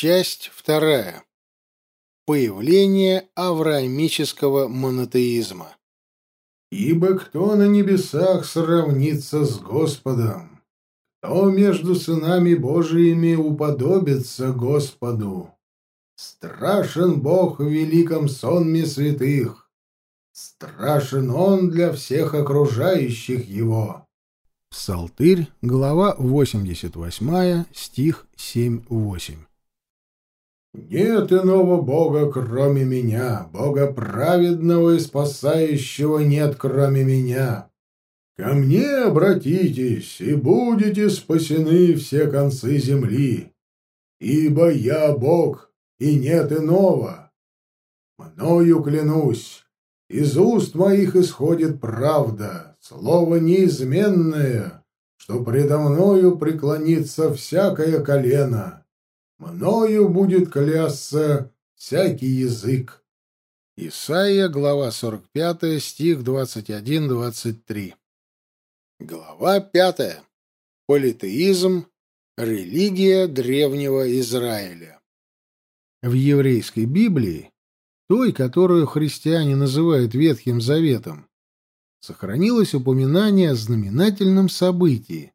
Часть вторая. Появление авраамического монотеизма. «Ибо кто на небесах сравнится с Господом? Кто между сынами Божиими уподобится Господу? Страшен Бог в великом сонме святых, страшен Он для всех окружающих Его». Псалтырь, глава 88, стих 7-8. Нет иного Бога, кроме меня, Бога праведного и спасающего нет, кроме меня. Ко мне обратитесь, и будете спасены все концы земли, ибо я Бог, и нет иного. Мною клянусь, из уст моих исходит правда, слово неизменное, что предо мною преклонится всякое колено мною будет клясться всякий язык. Исайя, глава 45, стих 21-23. Глава 5. Политеизм. Религия древнего Израиля. В еврейской Библии, той, которую христиане называют Ветхим Заветом, сохранилось упоминание о знаменательном событии,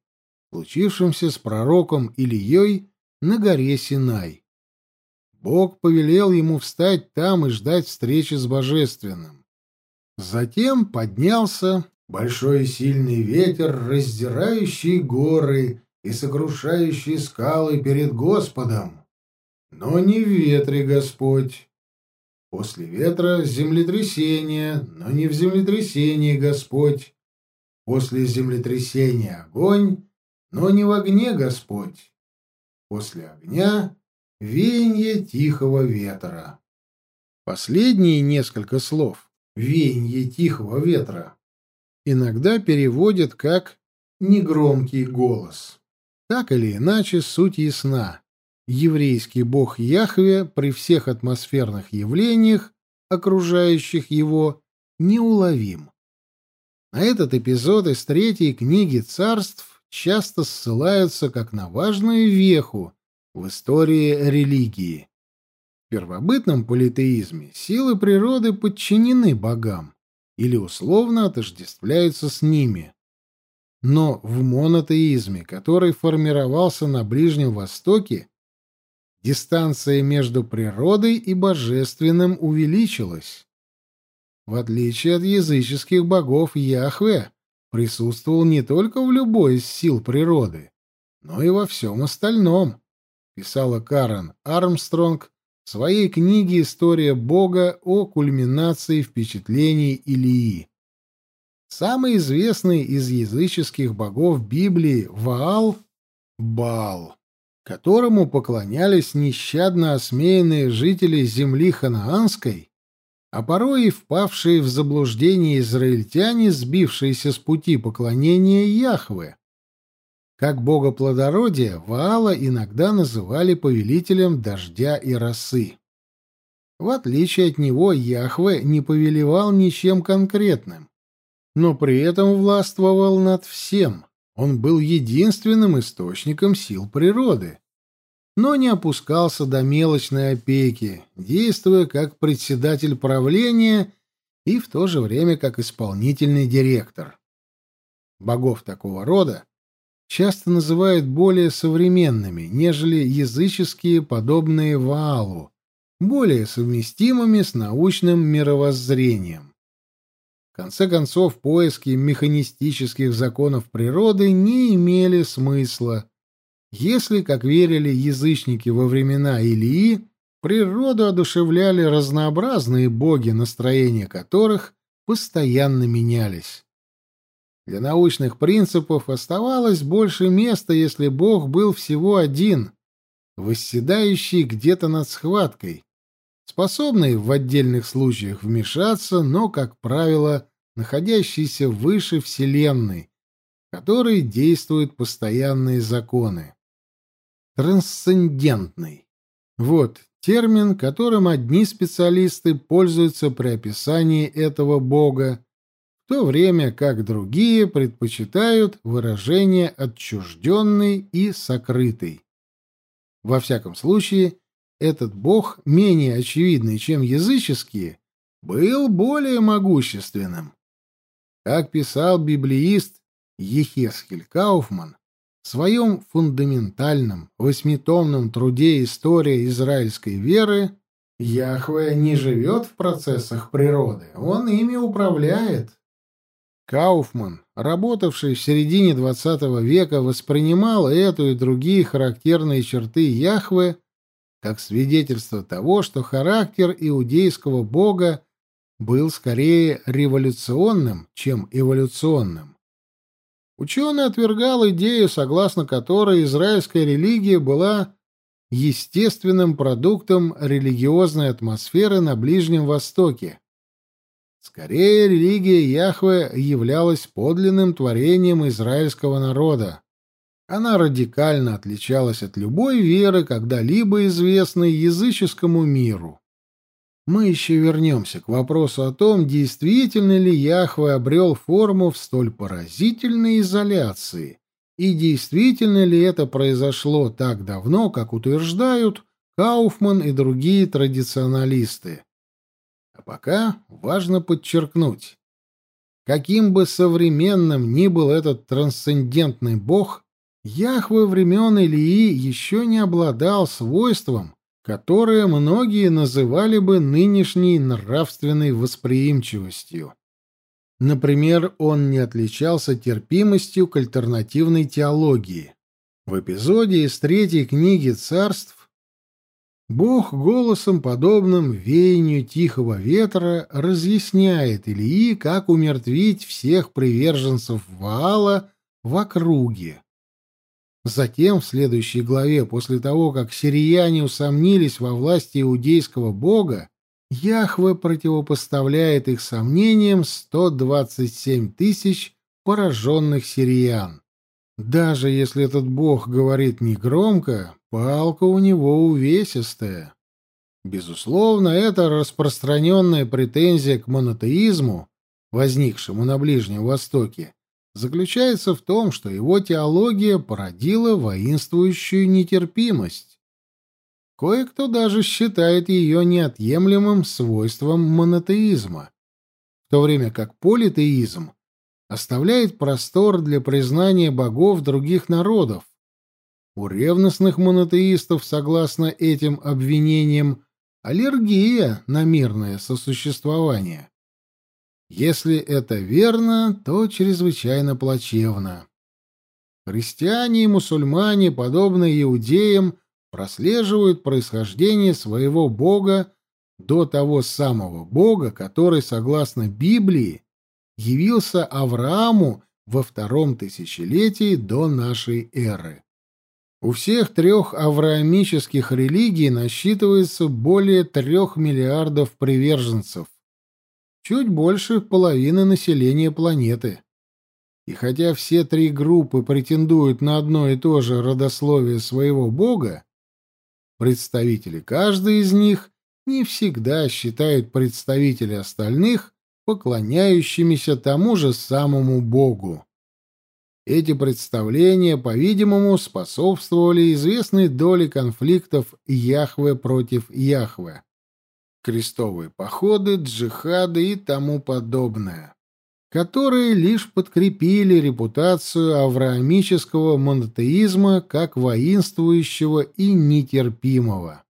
случившемся с пророком Ильей на горе Синай. Бог повелел ему встать там и ждать встречи с Божественным. Затем поднялся большой и сильный ветер, раздирающий горы и сокрушающий скалы перед Господом. Но не в ветре Господь. После ветра землетрясение, но не в землетрясении Господь. После землетрясения огонь, но не в огне Господь после огня веяние тихого ветра. Последние несколько слов «веяние тихого ветра» иногда переводят как «негромкий голос». Так или иначе, суть ясна. Еврейский бог Яхве при всех атмосферных явлениях, окружающих его, неуловим. На этот эпизод из третьей книги царств часто ссылаются как на важную веху в истории религии. В первобытном политеизме силы природы подчинены богам или условно отождествляются с ними. Но в монотеизме, который формировался на Ближнем Востоке, дистанция между природой и божественным увеличилась. В отличие от языческих богов Яхве, присутствовал не только в любой из сил природы, но и во всем остальном, писала Карен Армстронг в своей книге «История Бога о кульминации впечатлений Илии». Самый известный из языческих богов Библии Ваал — Баал, которому поклонялись нещадно осмеянные жители земли ханаанской, а порой и впавшие в заблуждение израильтяне, сбившиеся с пути поклонения Яхве. Как бога плодородия, Ваала иногда называли повелителем дождя и росы. В отличие от него, Яхве не повелевал ничем конкретным, но при этом властвовал над всем. Он был единственным источником сил природы но не опускался до мелочной опеки, действуя как председатель правления и в то же время как исполнительный директор. Богов такого рода часто называют более современными, нежели языческие, подобные Ваалу, более совместимыми с научным мировоззрением. В конце концов, поиски механистических законов природы не имели смысла, если, как верили язычники во времена Илии, природу одушевляли разнообразные боги, настроения которых постоянно менялись. Для научных принципов оставалось больше места, если бог был всего один, восседающий где-то над схваткой, способный в отдельных случаях вмешаться, но, как правило, находящийся выше Вселенной, в которой действуют постоянные законы трансцендентный. Вот термин, которым одни специалисты пользуются при описании этого бога, в то время как другие предпочитают выражение отчужденный и сокрытый. Во всяком случае, этот бог, менее очевидный, чем языческие, был более могущественным. Как писал библеист Ехескель Кауфман в своем фундаментальном восьмитомном труде «История израильской веры», Яхве не живет в процессах природы, он ими управляет. Кауфман, работавший в середине XX века, воспринимал эту и другие характерные черты Яхве как свидетельство того, что характер иудейского бога был скорее революционным, чем эволюционным. Ученый отвергал идею, согласно которой израильская религия была естественным продуктом религиозной атмосферы на Ближнем Востоке. Скорее, религия Яхве являлась подлинным творением израильского народа. Она радикально отличалась от любой веры, когда-либо известной языческому миру. Мы еще вернемся к вопросу о том, действительно ли Яхве обрел форму в столь поразительной изоляции, и действительно ли это произошло так давно, как утверждают Кауфман и другие традиционалисты. А пока важно подчеркнуть, каким бы современным ни был этот трансцендентный бог, Яхве времен Илии еще не обладал свойством, которое многие называли бы нынешней нравственной восприимчивостью. Например, он не отличался терпимостью к альтернативной теологии. В эпизоде из третьей книги царств Бог голосом, подобным веянию тихого ветра, разъясняет Илии, как умертвить всех приверженцев Ваала в округе. Затем, в следующей главе, после того, как сирияне усомнились во власти иудейского бога, Яхве противопоставляет их сомнениям 127 тысяч пораженных сириян. Даже если этот бог говорит негромко, палка у него увесистая. Безусловно, это распространенная претензия к монотеизму, возникшему на Ближнем Востоке, заключается в том, что его теология породила воинствующую нетерпимость. Кое-кто даже считает ее неотъемлемым свойством монотеизма, в то время как политеизм оставляет простор для признания богов других народов. У ревностных монотеистов, согласно этим обвинениям, аллергия на мирное сосуществование. Если это верно, то чрезвычайно плачевно. Христиане и мусульмане, подобно иудеям, прослеживают происхождение своего бога до того самого бога, который, согласно Библии, явился Аврааму во втором тысячелетии до нашей эры. У всех трех авраамических религий насчитывается более трех миллиардов приверженцев чуть больше половины населения планеты. И хотя все три группы претендуют на одно и то же родословие своего бога, представители каждой из них не всегда считают представителей остальных поклоняющимися тому же самому богу. Эти представления, по-видимому, способствовали известной доле конфликтов Яхве против Яхве крестовые походы, джихады и тому подобное, которые лишь подкрепили репутацию авраамического монотеизма как воинствующего и нетерпимого.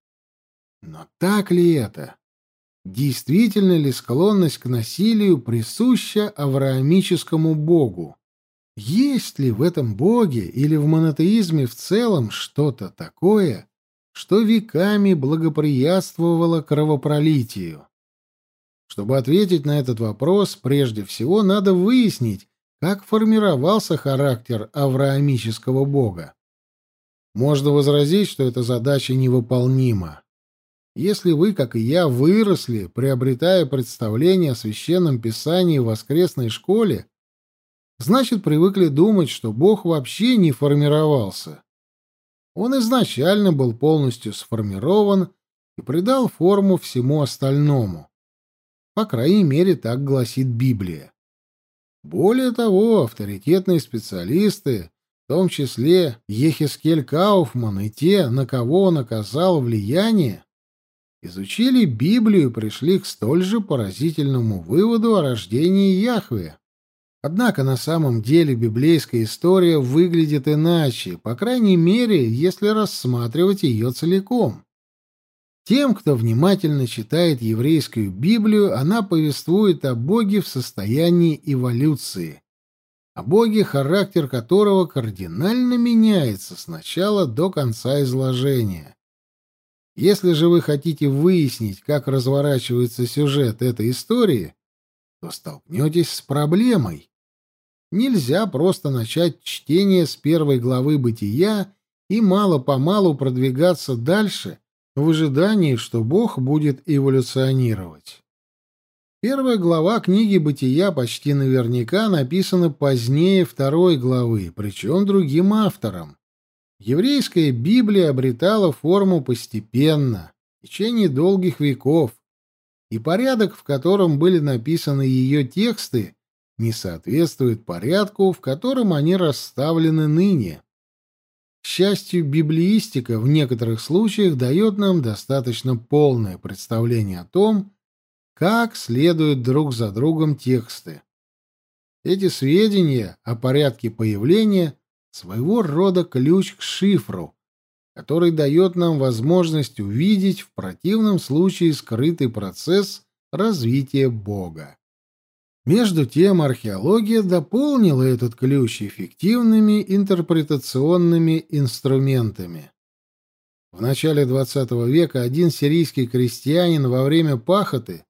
Но так ли это? Действительно ли склонность к насилию присуща авраамическому богу? Есть ли в этом боге или в монотеизме в целом что-то такое, что веками благоприятствовало кровопролитию. Чтобы ответить на этот вопрос, прежде всего надо выяснить, как формировался характер авраамического бога. Можно возразить, что эта задача невыполнима. Если вы, как и я, выросли, приобретая представление о священном писании в воскресной школе, значит, привыкли думать, что Бог вообще не формировался. Он изначально был полностью сформирован и придал форму всему остальному. По крайней мере, так гласит Библия. Более того, авторитетные специалисты, в том числе Ехискель Кауфман и те, на кого он оказал влияние, изучили Библию и пришли к столь же поразительному выводу о рождении Яхве. Однако на самом деле библейская история выглядит иначе, по крайней мере, если рассматривать ее целиком. Тем, кто внимательно читает еврейскую Библию, она повествует о Боге в состоянии эволюции, о Боге, характер которого кардинально меняется с начала до конца изложения. Если же вы хотите выяснить, как разворачивается сюжет этой истории, то столкнетесь с проблемой. Нельзя просто начать чтение с первой главы «Бытия» и мало-помалу продвигаться дальше в ожидании, что Бог будет эволюционировать. Первая глава книги «Бытия» почти наверняка написана позднее второй главы, причем другим автором. Еврейская Библия обретала форму постепенно, в течение долгих веков, и порядок, в котором были написаны ее тексты, не соответствует порядку, в котором они расставлены ныне. К счастью, библиистика в некоторых случаях дает нам достаточно полное представление о том, как следуют друг за другом тексты. Эти сведения о порядке появления своего рода ключ к шифру, который дает нам возможность увидеть в противном случае скрытый процесс развития Бога. Между тем археология дополнила этот ключ эффективными интерпретационными инструментами. В начале XX века один сирийский крестьянин во время пахоты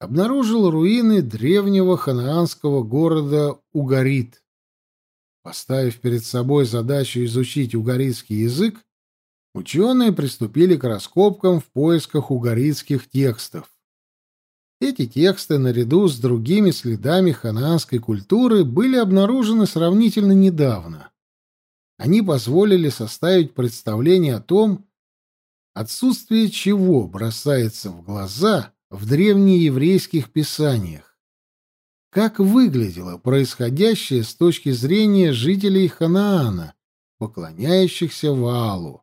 обнаружил руины древнего ханаанского города Угарит. Поставив перед собой задачу изучить угаритский язык, ученые приступили к раскопкам в поисках угаритских текстов. Эти тексты, наряду с другими следами ханаанской культуры, были обнаружены сравнительно недавно. Они позволили составить представление о том, отсутствие чего бросается в глаза в древнееврейских писаниях. Как выглядело происходящее с точки зрения жителей Ханаана, поклоняющихся Ваалу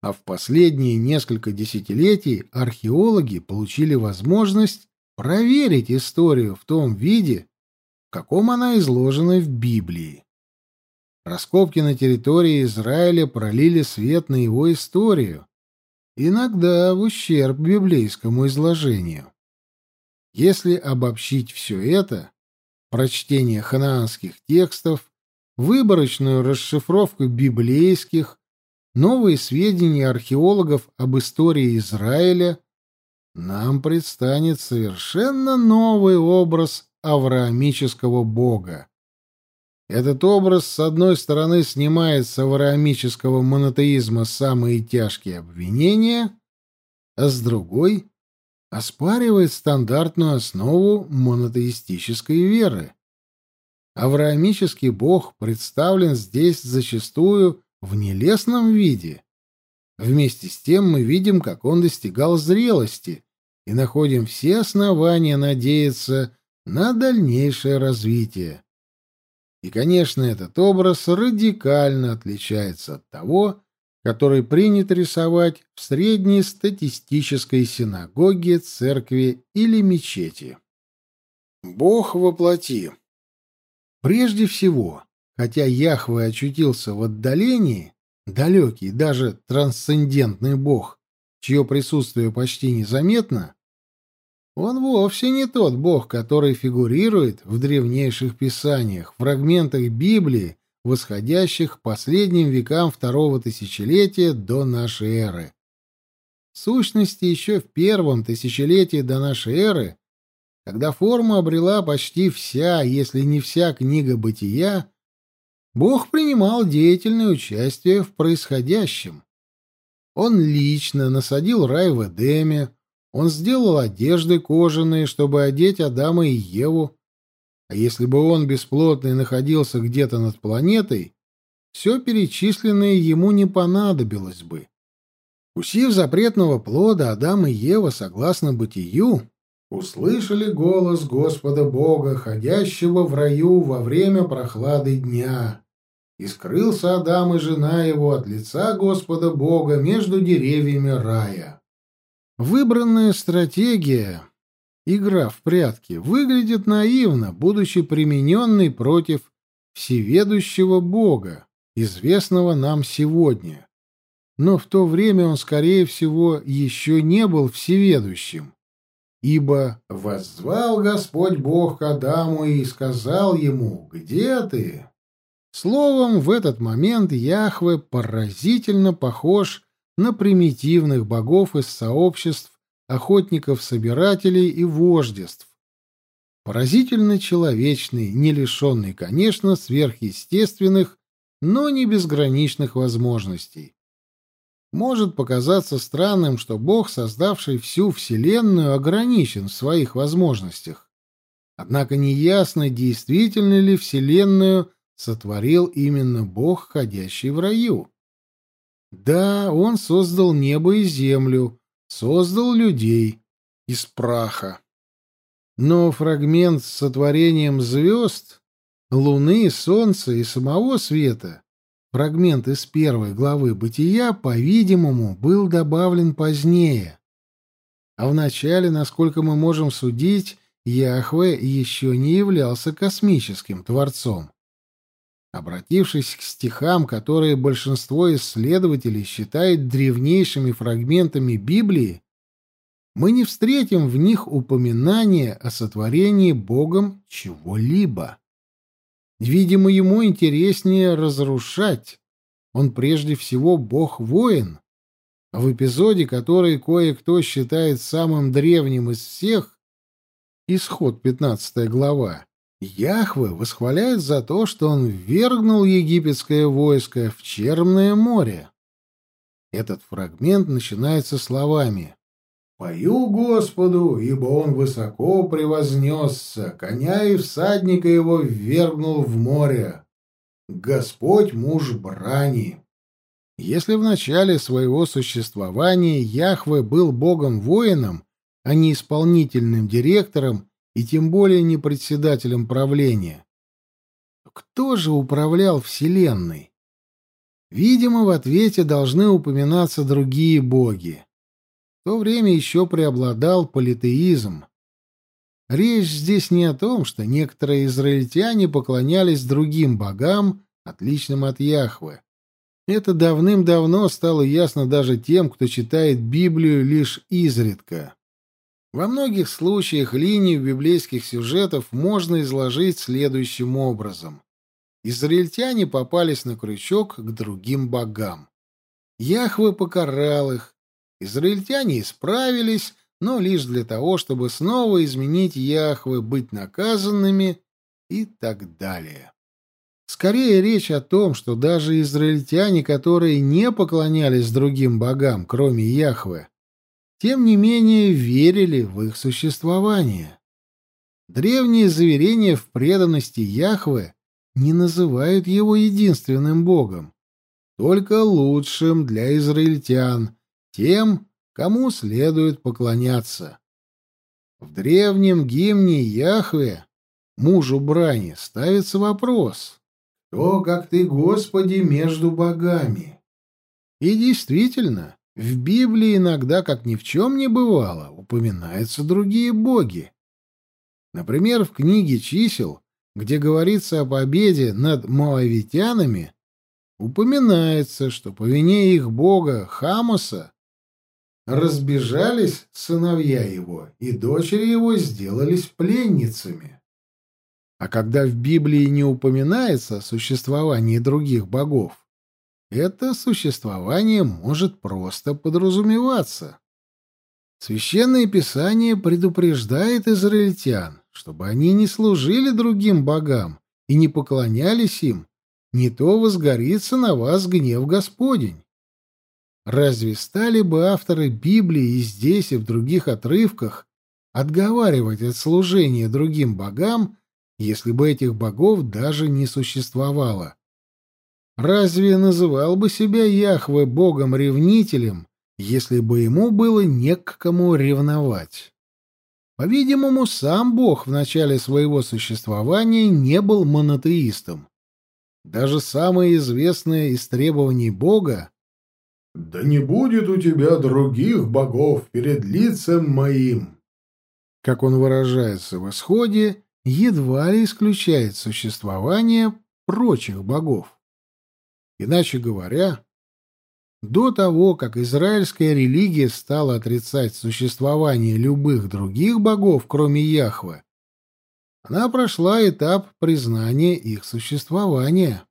а в последние несколько десятилетий археологи получили возможность проверить историю в том виде, в каком она изложена в Библии. Раскопки на территории Израиля пролили свет на его историю, иногда в ущерб библейскому изложению. Если обобщить все это, прочтение ханаанских текстов, выборочную расшифровку библейских, новые сведения археологов об истории Израиля, нам предстанет совершенно новый образ авраамического бога. Этот образ, с одной стороны, снимает с авраамического монотеизма самые тяжкие обвинения, а с другой — оспаривает стандартную основу монотеистической веры. Авраамический бог представлен здесь зачастую в нелестном виде. Вместе с тем мы видим, как он достигал зрелости, и находим все основания надеяться на дальнейшее развитие. И, конечно, этот образ радикально отличается от того, который принято рисовать в средней статистической синагоге, церкви или мечети. Бог воплоти. Прежде всего, Хотя Яхве очутился в отдалении, далекий, даже трансцендентный бог, чье присутствие почти незаметно, он вовсе не тот бог, который фигурирует в древнейших писаниях, фрагментах Библии, восходящих к последним векам второго тысячелетия до нашей эры. В сущности, еще в первом тысячелетии до нашей эры, когда форму обрела почти вся, если не вся книга бытия, Бог принимал деятельное участие в происходящем. Он лично насадил рай в Эдеме, он сделал одежды кожаные, чтобы одеть Адама и Еву. А если бы он бесплотный находился где-то над планетой, все перечисленное ему не понадобилось бы. Усив запретного плода, Адам и Ева, согласно бытию, услышали голос Господа Бога, ходящего в раю во время прохлады дня. И скрылся Адам и жена его от лица Господа Бога между деревьями рая. Выбранная стратегия, игра в прятки, выглядит наивно, будучи примененной против всеведущего Бога, известного нам сегодня. Но в то время он, скорее всего, еще не был всеведущим. Ибо воззвал Господь Бог к Адаму и сказал ему, «Где ты?» Словом, в этот момент Яхве поразительно похож на примитивных богов из сообществ охотников-собирателей и вождеств. Поразительно человечный, не лишенный, конечно, сверхъестественных, но не безграничных возможностей. Может показаться странным, что Бог, создавший всю Вселенную, ограничен в своих возможностях. Однако неясно, действительно ли Вселенную сотворил именно Бог, ходящий в раю. Да, он создал небо и землю, создал людей из праха. Но фрагмент с сотворением звезд, луны, солнца и самого света, фрагмент из первой главы «Бытия», по-видимому, был добавлен позднее. А в начале, насколько мы можем судить, Яхве еще не являлся космическим творцом. Обратившись к стихам, которые большинство исследователей считает древнейшими фрагментами Библии, мы не встретим в них упоминания о сотворении Богом чего-либо. Видимо, ему интереснее разрушать. Он прежде всего бог-воин. А в эпизоде, который кое-кто считает самым древним из всех, исход 15 глава, Яхве восхваляет за то, что он ввергнул египетское войско в Черное море. Этот фрагмент начинается словами «Пою Господу, ибо он высоко превознесся, коня и всадника его ввергнул в море. Господь муж брани». Если в начале своего существования Яхве был богом-воином, а не исполнительным директором и тем более не председателем правления. Кто же управлял Вселенной? Видимо, в ответе должны упоминаться другие боги. В то время еще преобладал политеизм. Речь здесь не о том, что некоторые израильтяне поклонялись другим богам, отличным от Яхвы. Это давным-давно стало ясно даже тем, кто читает Библию лишь изредка. Во многих случаях линию библейских сюжетов можно изложить следующим образом. Израильтяне попались на крючок к другим богам. Яхве покарал их. Израильтяне исправились, но лишь для того, чтобы снова изменить Яхве, быть наказанными и так далее. Скорее речь о том, что даже израильтяне, которые не поклонялись другим богам, кроме Яхве, тем не менее верили в их существование. Древние заверения в преданности Яхве не называют его единственным богом, только лучшим для израильтян, тем, кому следует поклоняться. В древнем гимне Яхве, мужу брани, ставится вопрос «Кто, как ты, Господи, между богами?» И действительно, в Библии иногда, как ни в чем не бывало, упоминаются другие боги. Например, в книге «Чисел», где говорится о победе над моавитянами, упоминается, что по вине их бога Хамоса разбежались сыновья его, и дочери его сделались пленницами. А когда в Библии не упоминается о существовании других богов, это существование может просто подразумеваться. Священное Писание предупреждает израильтян, чтобы они не служили другим богам и не поклонялись им, не то возгорится на вас гнев Господень. Разве стали бы авторы Библии и здесь, и в других отрывках отговаривать от служения другим богам, если бы этих богов даже не существовало? Разве называл бы себя Яхве богом-ревнителем, если бы ему было не к кому ревновать? По-видимому, сам Бог в начале своего существования не был монотеистом. Даже самое известное из требований Бога «Да не будет у тебя других богов перед лицем моим», как он выражается в исходе, едва ли исключает существование прочих богов. Иначе говоря, до того, как израильская религия стала отрицать существование любых других богов, кроме Яхвы, она прошла этап признания их существования,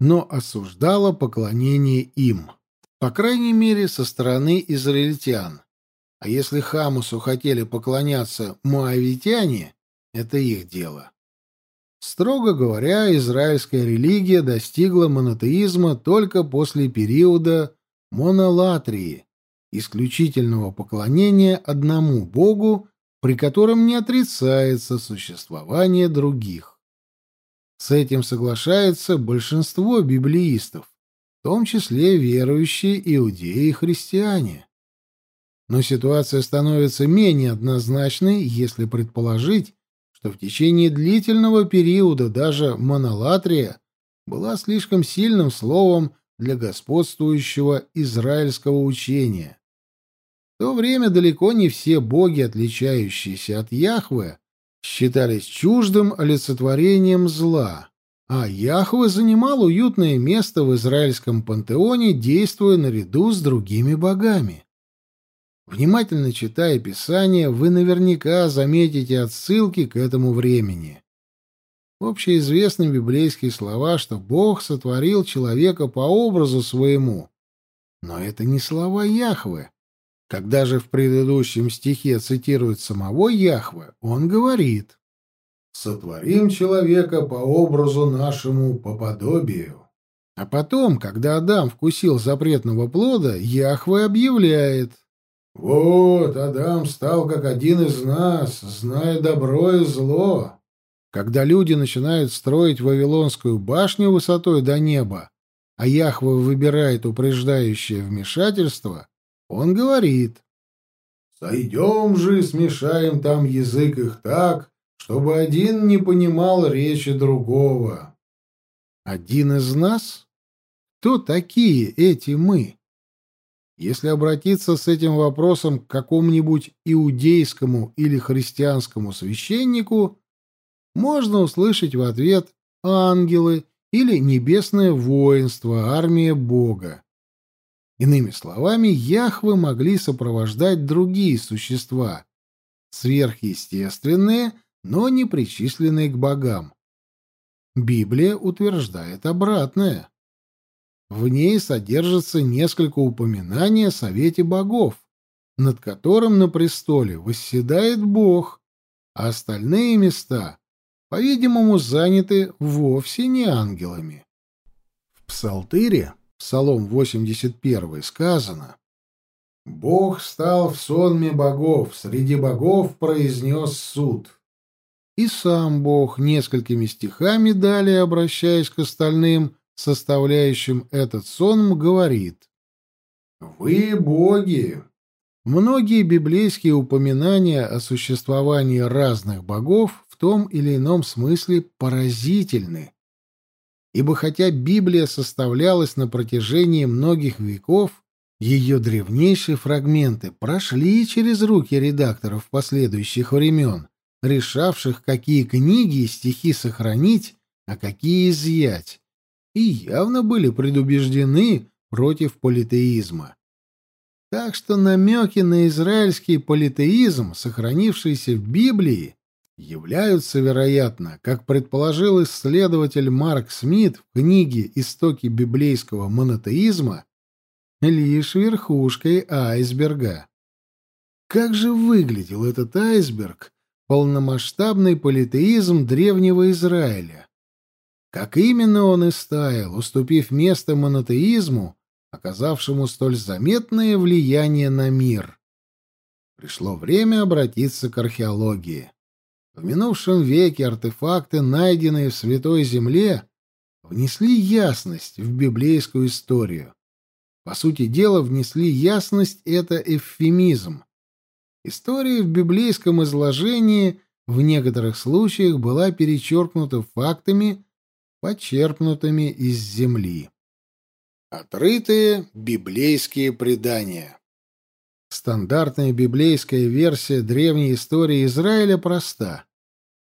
но осуждала поклонение им, по крайней мере, со стороны израильтян. А если Хамусу хотели поклоняться муавитяне, это их дело. Строго говоря, израильская религия достигла монотеизма только после периода монолатрии, исключительного поклонения одному Богу, при котором не отрицается существование других. С этим соглашается большинство библеистов, в том числе верующие иудеи и христиане. Но ситуация становится менее однозначной, если предположить, что в течение длительного периода даже монолатрия была слишком сильным словом для господствующего израильского учения. В то время далеко не все боги, отличающиеся от Яхве, считались чуждым олицетворением зла, а Яхве занимал уютное место в израильском пантеоне, действуя наряду с другими богами. Внимательно читая Писание, вы наверняка заметите отсылки к этому времени. Общеизвестны библейские слова, что Бог сотворил человека по образу своему. Но это не слова Яхве. Когда же в предыдущем стихе цитирует самого Яхве, он говорит «Сотворим человека по образу нашему, по подобию». А потом, когда Адам вкусил запретного плода, Яхве объявляет «Вот, Адам стал как один из нас, зная добро и зло». Когда люди начинают строить Вавилонскую башню высотой до неба, а Яхва выбирает упреждающее вмешательство, он говорит «Сойдем же и смешаем там язык их так, чтобы один не понимал речи другого». Один из нас? Кто такие эти мы? Если обратиться с этим вопросом к какому-нибудь иудейскому или христианскому священнику, можно услышать в ответ «ангелы» или «небесное воинство, армия Бога». Иными словами, Яхвы могли сопровождать другие существа, сверхъестественные, но не причисленные к богам. Библия утверждает обратное. В ней содержится несколько упоминаний о Совете богов, над которым на престоле восседает Бог, а остальные места по-видимому, заняты вовсе не ангелами. В Псалтыре, Псалом 81, сказано «Бог стал в сонме богов, среди богов произнес суд». И сам Бог несколькими стихами далее, обращаясь к остальным, составляющим этот сон, говорит «Вы боги, Многие библейские упоминания о существовании разных богов в том или ином смысле поразительны. Ибо хотя Библия составлялась на протяжении многих веков, ее древнейшие фрагменты прошли через руки редакторов последующих времен, решавших, какие книги и стихи сохранить, а какие изъять, и явно были предубеждены против политеизма. Так что намеки на израильский политеизм, сохранившиеся в Библии, являются, вероятно, как предположил исследователь Марк Смит в книге «Истоки библейского монотеизма», лишь верхушкой айсберга. Как же выглядел этот айсберг, полномасштабный политеизм древнего Израиля? Как именно он истаял, уступив место монотеизму, оказавшему столь заметное влияние на мир. Пришло время обратиться к археологии. В минувшем веке артефакты, найденные в Святой Земле, внесли ясность в библейскую историю. По сути дела, внесли ясность — это эвфемизм. История в библейском изложении в некоторых случаях была перечеркнута фактами, почерпнутыми из земли. Отрытые библейские предания Стандартная библейская версия древней истории Израиля проста.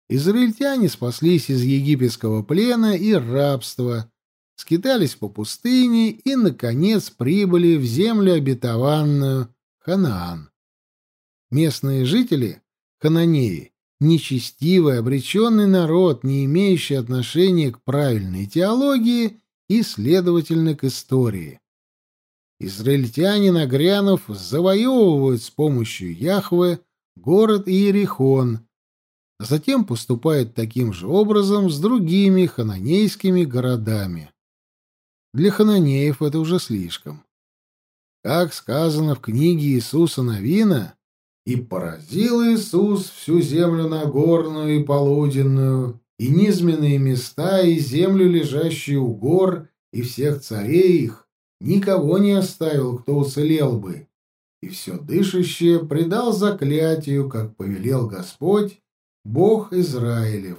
Израильтяне спаслись из египетского плена и рабства, скитались по пустыне и, наконец, прибыли в землю обетованную Ханаан. Местные жители, хананеи, нечестивый, обреченный народ, не имеющий отношения к правильной теологии и, следовательно, к истории. Израильтяне, нагрянув, завоевывают с помощью Яхвы город Иерихон, а затем поступают таким же образом с другими хананейскими городами. Для хананеев это уже слишком. Как сказано в книге Иисуса Новина, «И поразил Иисус всю землю Нагорную и Полуденную, и низменные места, и землю, лежащую у гор, и всех царей их, никого не оставил, кто уцелел бы, и все дышащее предал заклятию, как повелел Господь, Бог Израилев».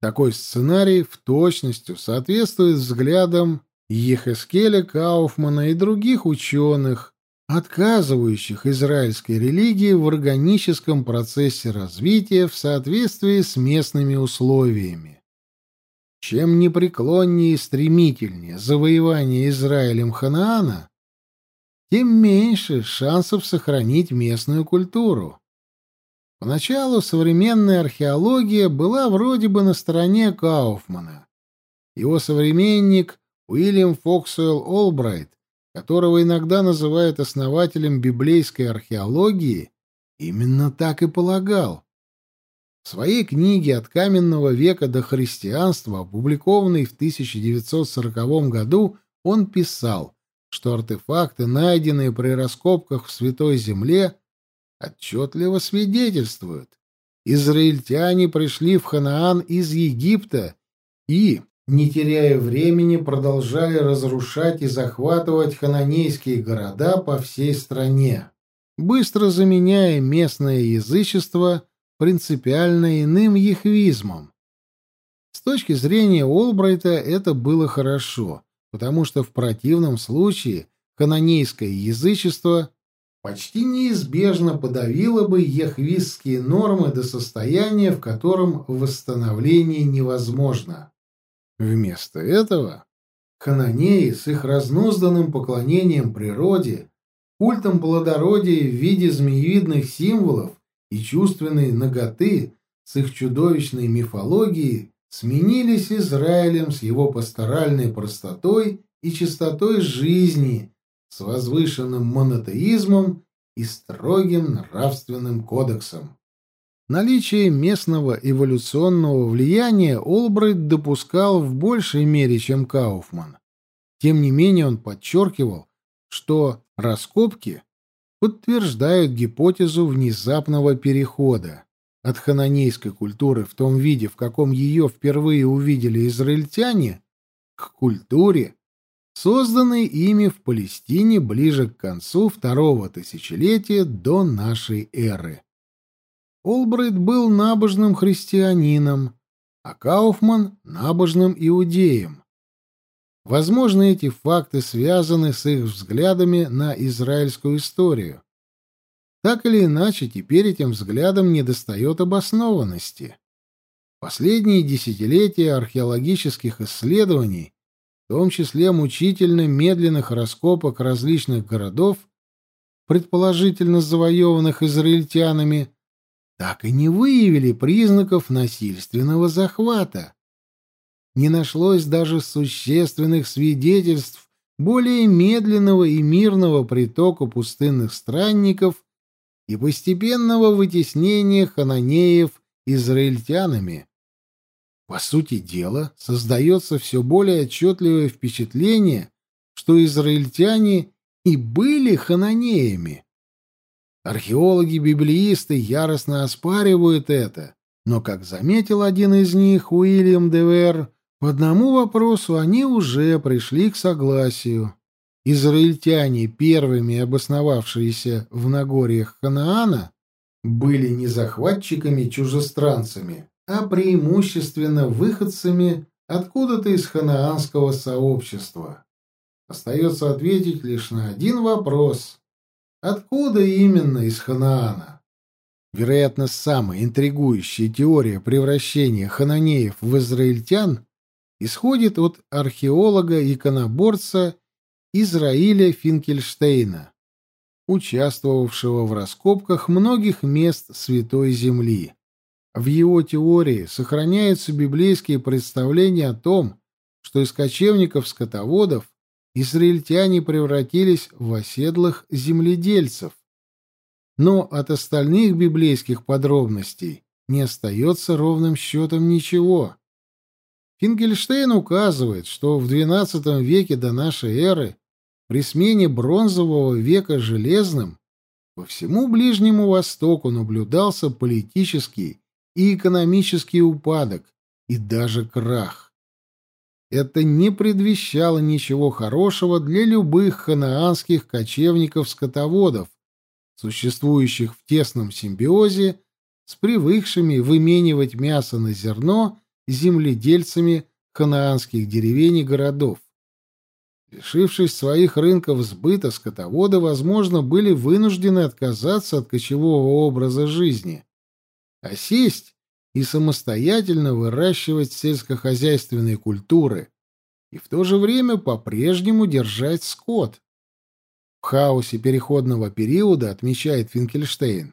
Такой сценарий в точности соответствует взглядам Ехескеля Кауфмана и других ученых, отказывающих израильской религии в органическом процессе развития в соответствии с местными условиями. Чем непреклоннее и стремительнее завоевание Израилем Ханаана, тем меньше шансов сохранить местную культуру. Поначалу современная археология была вроде бы на стороне Кауфмана. Его современник Уильям Фоксуэлл Олбрайт, которого иногда называют основателем библейской археологии, именно так и полагал. В своей книге «От каменного века до христианства», опубликованной в 1940 году, он писал, что артефакты, найденные при раскопках в Святой Земле, отчетливо свидетельствуют. Израильтяне пришли в Ханаан из Египта и, не теряя времени, продолжали разрушать и захватывать хананейские города по всей стране, быстро заменяя местное язычество принципиально иным яхвизмом. С точки зрения Олбрайта это было хорошо, потому что в противном случае хананейское язычество почти неизбежно подавило бы яхвистские нормы до состояния, в котором восстановление невозможно. Вместо этого хананеи с их разнузданным поклонением природе, культом плодородия в виде змеевидных символов и чувственной наготы с их чудовищной мифологией сменились Израилем с его пасторальной простотой и чистотой жизни, с возвышенным монотеизмом и строгим нравственным кодексом. Наличие местного эволюционного влияния Олбрайт допускал в большей мере, чем Кауфман. Тем не менее он подчеркивал, что раскопки подтверждают гипотезу внезапного перехода от хананейской культуры в том виде, в каком ее впервые увидели израильтяне, к культуре, созданной ими в Палестине ближе к концу второго тысячелетия до нашей эры. Олбрайт был набожным христианином, а Кауфман — набожным иудеем. Возможно, эти факты связаны с их взглядами на израильскую историю. Так или иначе, теперь этим взглядам недостает обоснованности. Последние десятилетия археологических исследований, в том числе мучительно медленных раскопок различных городов, предположительно завоеванных израильтянами, так и не выявили признаков насильственного захвата. Не нашлось даже существенных свидетельств более медленного и мирного притока пустынных странников и постепенного вытеснения хананеев израильтянами. По сути дела, создается все более отчетливое впечатление, что израильтяне и были хананеями. Археологи-библеисты яростно оспаривают это, но, как заметил один из них, Уильям Девер, по одному вопросу они уже пришли к согласию. Израильтяне, первыми обосновавшиеся в Нагорьях Ханаана, были не захватчиками-чужестранцами, а преимущественно выходцами откуда-то из ханаанского сообщества. Остается ответить лишь на один вопрос. Откуда именно из Ханаана? Вероятно, самая интригующая теория превращения хананеев в израильтян исходит от археолога-иконоборца Израиля Финкельштейна, участвовавшего в раскопках многих мест Святой Земли. В его теории сохраняются библейские представления о том, что из кочевников-скотоводов израильтяне превратились в оседлых земледельцев. Но от остальных библейских подробностей не остается ровным счетом ничего. Фингельштейн указывает, что в XII веке до нашей эры, при смене бронзового века железным, по всему Ближнему Востоку наблюдался политический и экономический упадок и даже крах. Это не предвещало ничего хорошего для любых ханаанских кочевников-скотоводов, существующих в тесном симбиозе с привыкшими выменивать мясо на зерно земледельцами ханаанских деревень и городов. Лишившись своих рынков сбыта, скотоводы, возможно, были вынуждены отказаться от кочевого образа жизни, а сесть и самостоятельно выращивать сельскохозяйственные культуры и в то же время по-прежнему держать скот. В хаосе переходного периода, отмечает Финкельштейн,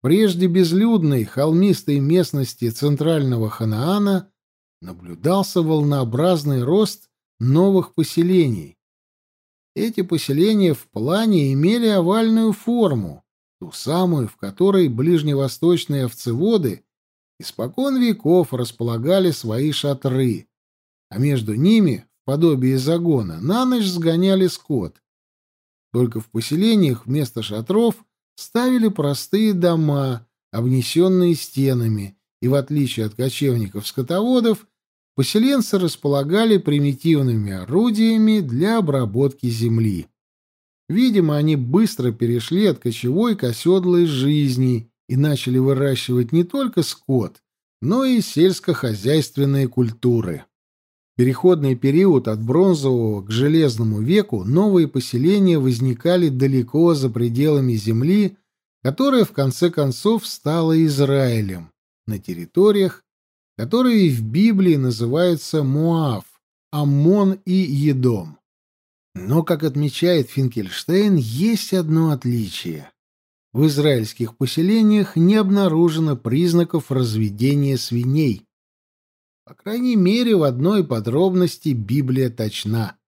прежде безлюдной холмистой местности центрального Ханаана наблюдался волнообразный рост новых поселений. Эти поселения в плане имели овальную форму, ту самую, в которой ближневосточные овцеводы испокон веков располагали свои шатры, а между ними, в подобии загона, на ночь сгоняли скот. Только в поселениях вместо шатров ставили простые дома, обнесенные стенами, и, в отличие от кочевников-скотоводов, поселенцы располагали примитивными орудиями для обработки земли. Видимо, они быстро перешли от кочевой к оседлой жизни и начали выращивать не только скот, но и сельскохозяйственные культуры. Переходный период от бронзового к железному веку новые поселения возникали далеко за пределами земли, которая в конце концов стала Израилем, на территориях, которые в Библии называются Муав, Аммон и Едом. Но, как отмечает Финкельштейн, есть одно отличие. В израильских поселениях не обнаружено признаков разведения свиней. По крайней мере, в одной подробности Библия точна.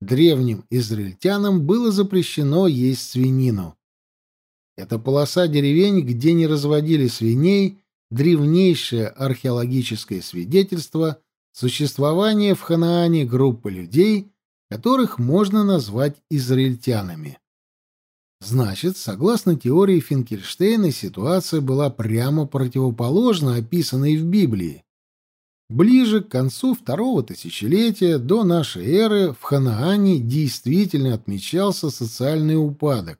Древним израильтянам было запрещено есть свинину. Эта полоса деревень, где не разводили свиней, древнейшее археологическое свидетельство существования в Ханаане группы людей, которых можно назвать израильтянами. Значит, согласно теории Финкельштейна, ситуация была прямо противоположна описанной в Библии. Ближе к концу второго тысячелетия до нашей эры в Ханаане действительно отмечался социальный упадок.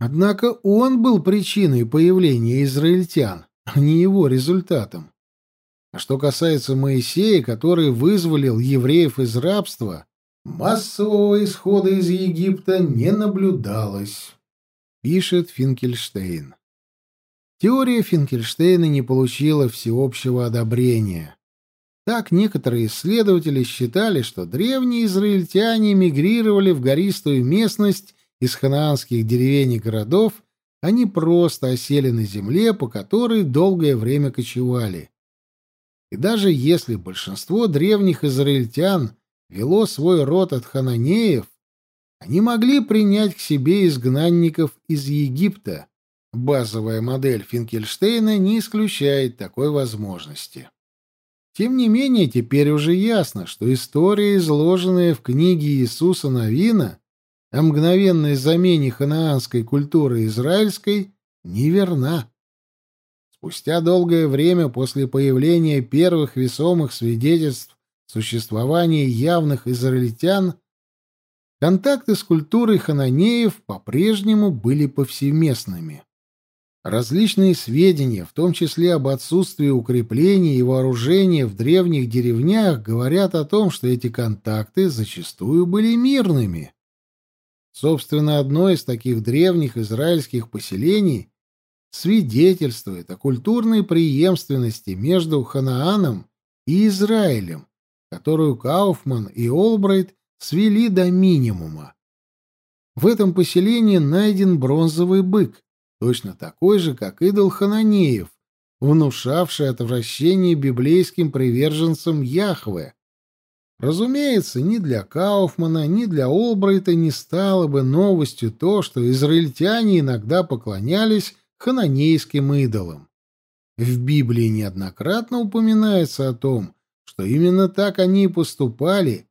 Однако он был причиной появления израильтян, а не его результатом. А что касается Моисея, который вызволил евреев из рабства, массового исхода из Египта не наблюдалось, пишет Финкельштейн. Теория Финкельштейна не получила всеобщего одобрения. Так некоторые исследователи считали, что древние израильтяне мигрировали в гористую местность из ханаанских деревень и городов, они просто осели на земле, по которой долгое время кочевали. И даже если большинство древних израильтян вело свой род от хананеев, они могли принять к себе изгнанников из Египта. Базовая модель Финкельштейна не исключает такой возможности. Тем не менее, теперь уже ясно, что история, изложенная в книге Иисуса Новина о мгновенной замене ханаанской культуры израильской, неверна. Спустя долгое время после появления первых весомых свидетельств существования явных израильтян, контакты с культурой хананеев по-прежнему были повсеместными. Различные сведения, в том числе об отсутствии укреплений и вооружения в древних деревнях, говорят о том, что эти контакты зачастую были мирными. Собственно, одно из таких древних израильских поселений свидетельствует о культурной преемственности между Ханааном и Израилем, которую Кауфман и Олбрайт свели до минимума. В этом поселении найден бронзовый бык, точно такой же, как идол Хананеев, внушавший отвращение библейским приверженцам Яхве. Разумеется, ни для Кауфмана, ни для Олбрайта не стало бы новостью то, что израильтяне иногда поклонялись хананейским идолам. В Библии неоднократно упоминается о том, что именно так они и поступали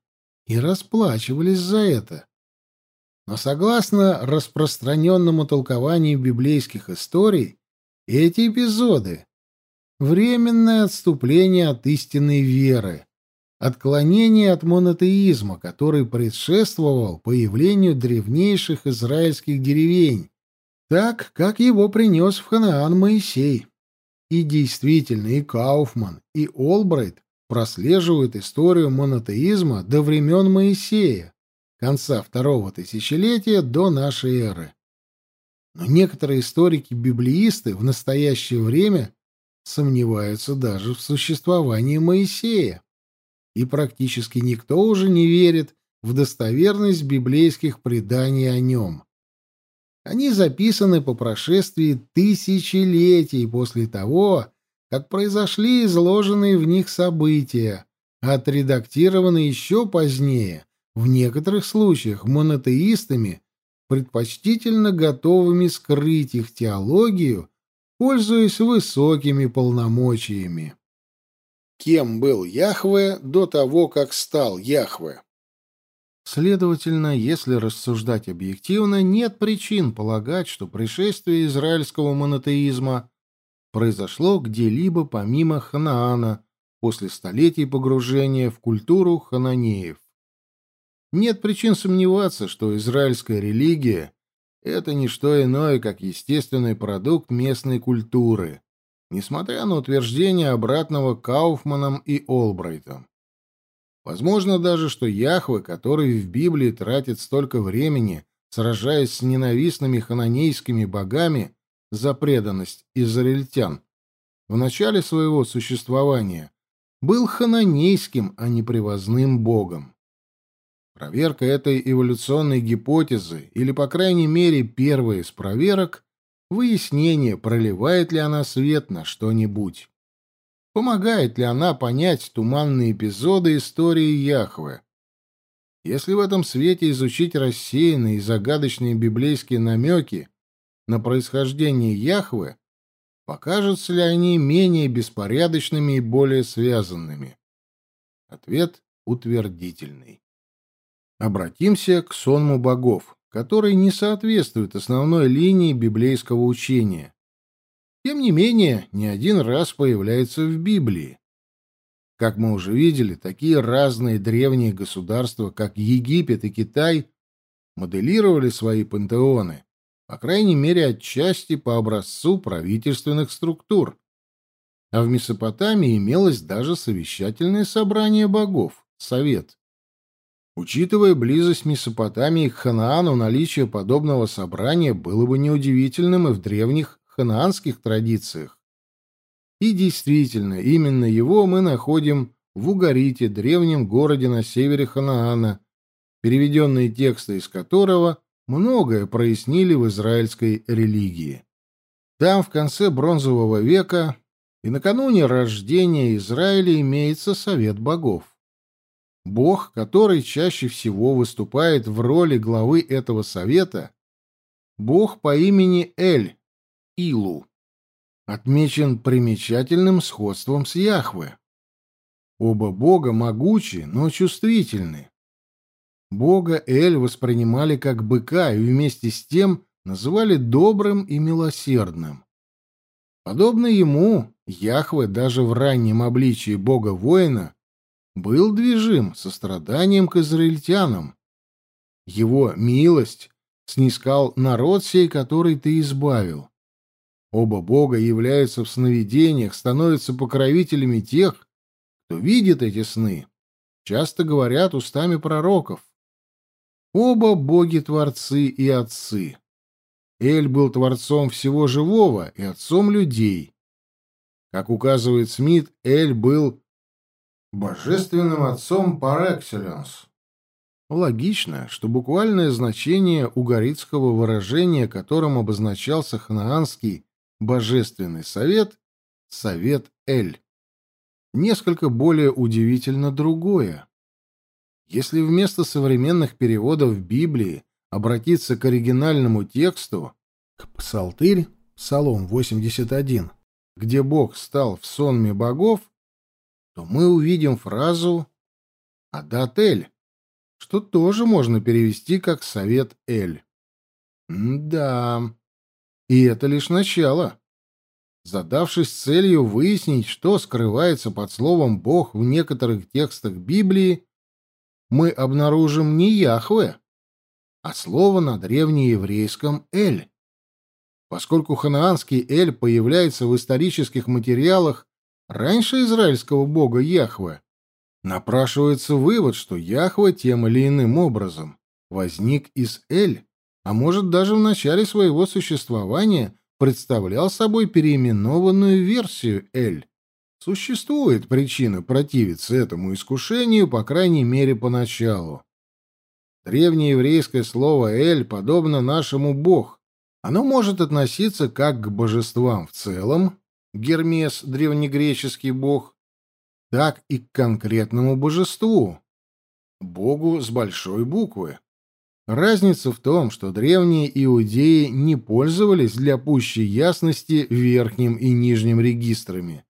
и расплачивались за это. Но согласно распространенному толкованию библейских историй, эти эпизоды — временное отступление от истинной веры, отклонение от монотеизма, который предшествовал появлению древнейших израильских деревень, так, как его принес в Ханаан Моисей. И действительно, и Кауфман, и Олбрайт прослеживают историю монотеизма до времен Моисея, конца второго тысячелетия до нашей эры. Но некоторые историки-библеисты в настоящее время сомневаются даже в существовании Моисея, и практически никто уже не верит в достоверность библейских преданий о нем. Они записаны по прошествии тысячелетий после того, как произошли изложенные в них события, отредактированы еще позднее, в некоторых случаях монотеистами, предпочтительно готовыми скрыть их теологию, пользуясь высокими полномочиями. Кем был Яхве до того, как стал Яхве? Следовательно, если рассуждать объективно, нет причин полагать, что пришествие израильского монотеизма произошло где-либо помимо Ханаана после столетий погружения в культуру хананеев. Нет причин сомневаться, что израильская религия — это не что иное, как естественный продукт местной культуры, несмотря на утверждение обратного Кауфманом и Олбрайтом. Возможно даже, что Яхве, который в Библии тратит столько времени, сражаясь с ненавистными хананейскими богами за преданность израильтян, в начале своего существования был хананейским, а не привозным богом. Проверка этой эволюционной гипотезы, или, по крайней мере, первая из проверок, выяснение, проливает ли она свет на что-нибудь. Помогает ли она понять туманные эпизоды истории Яхве? Если в этом свете изучить рассеянные и загадочные библейские намеки на происхождение Яхве, покажутся ли они менее беспорядочными и более связанными? Ответ утвердительный. Обратимся к сонму богов, который не соответствует основной линии библейского учения. Тем не менее, не один раз появляется в Библии. Как мы уже видели, такие разные древние государства, как Египет и Китай, моделировали свои пантеоны, по крайней мере, отчасти по образцу правительственных структур. А в Месопотамии имелось даже совещательное собрание богов, совет. Учитывая близость Месопотамии к Ханаану, наличие подобного собрания было бы неудивительным и в древних ханаанских традициях. И действительно, именно его мы находим в Угарите, древнем городе на севере Ханаана, переведенные тексты из которого многое прояснили в израильской религии. Там в конце бронзового века и накануне рождения Израиля имеется совет богов. Бог, который чаще всего выступает в роли главы этого совета, бог по имени Эль, Илу, отмечен примечательным сходством с Яхве. Оба бога могучи, но чувствительны. Бога Эль воспринимали как быка и вместе с тем называли добрым и милосердным. Подобно ему, Яхве даже в раннем обличии бога-воина был движим состраданием к израильтянам. Его милость снискал народ сей, который ты избавил. Оба бога являются в сновидениях, становятся покровителями тех, кто видит эти сны. Часто говорят устами пророков. Оба боги-творцы и отцы. Эль был творцом всего живого и отцом людей. Как указывает Смит, Эль был божественным отцом par excellence. Логично, что буквальное значение угорицкого выражения, которым обозначался ханаанский божественный совет, совет Эль. Несколько более удивительно другое. Если вместо современных переводов Библии обратиться к оригинальному тексту, к Псалтырь, Псалом 81, где Бог стал в сонме богов, то мы увидим фразу «Адат Эль», что тоже можно перевести как «Совет Эль». М да, и это лишь начало. Задавшись целью выяснить, что скрывается под словом «Бог» в некоторых текстах Библии, мы обнаружим не Яхве, а слово на древнееврейском «Эль». Поскольку ханаанский Эль появляется в исторических материалах раньше израильского бога Яхве, напрашивается вывод, что Яхве тем или иным образом возник из Эль, а может даже в начале своего существования представлял собой переименованную версию Эль. Существует причина противиться этому искушению, по крайней мере, поначалу. Древнееврейское слово «эль» подобно нашему «бог». Оно может относиться как к божествам в целом, Гермес, древнегреческий бог, так и к конкретному божеству, богу с большой буквы. Разница в том, что древние иудеи не пользовались для пущей ясности верхним и нижним регистрами.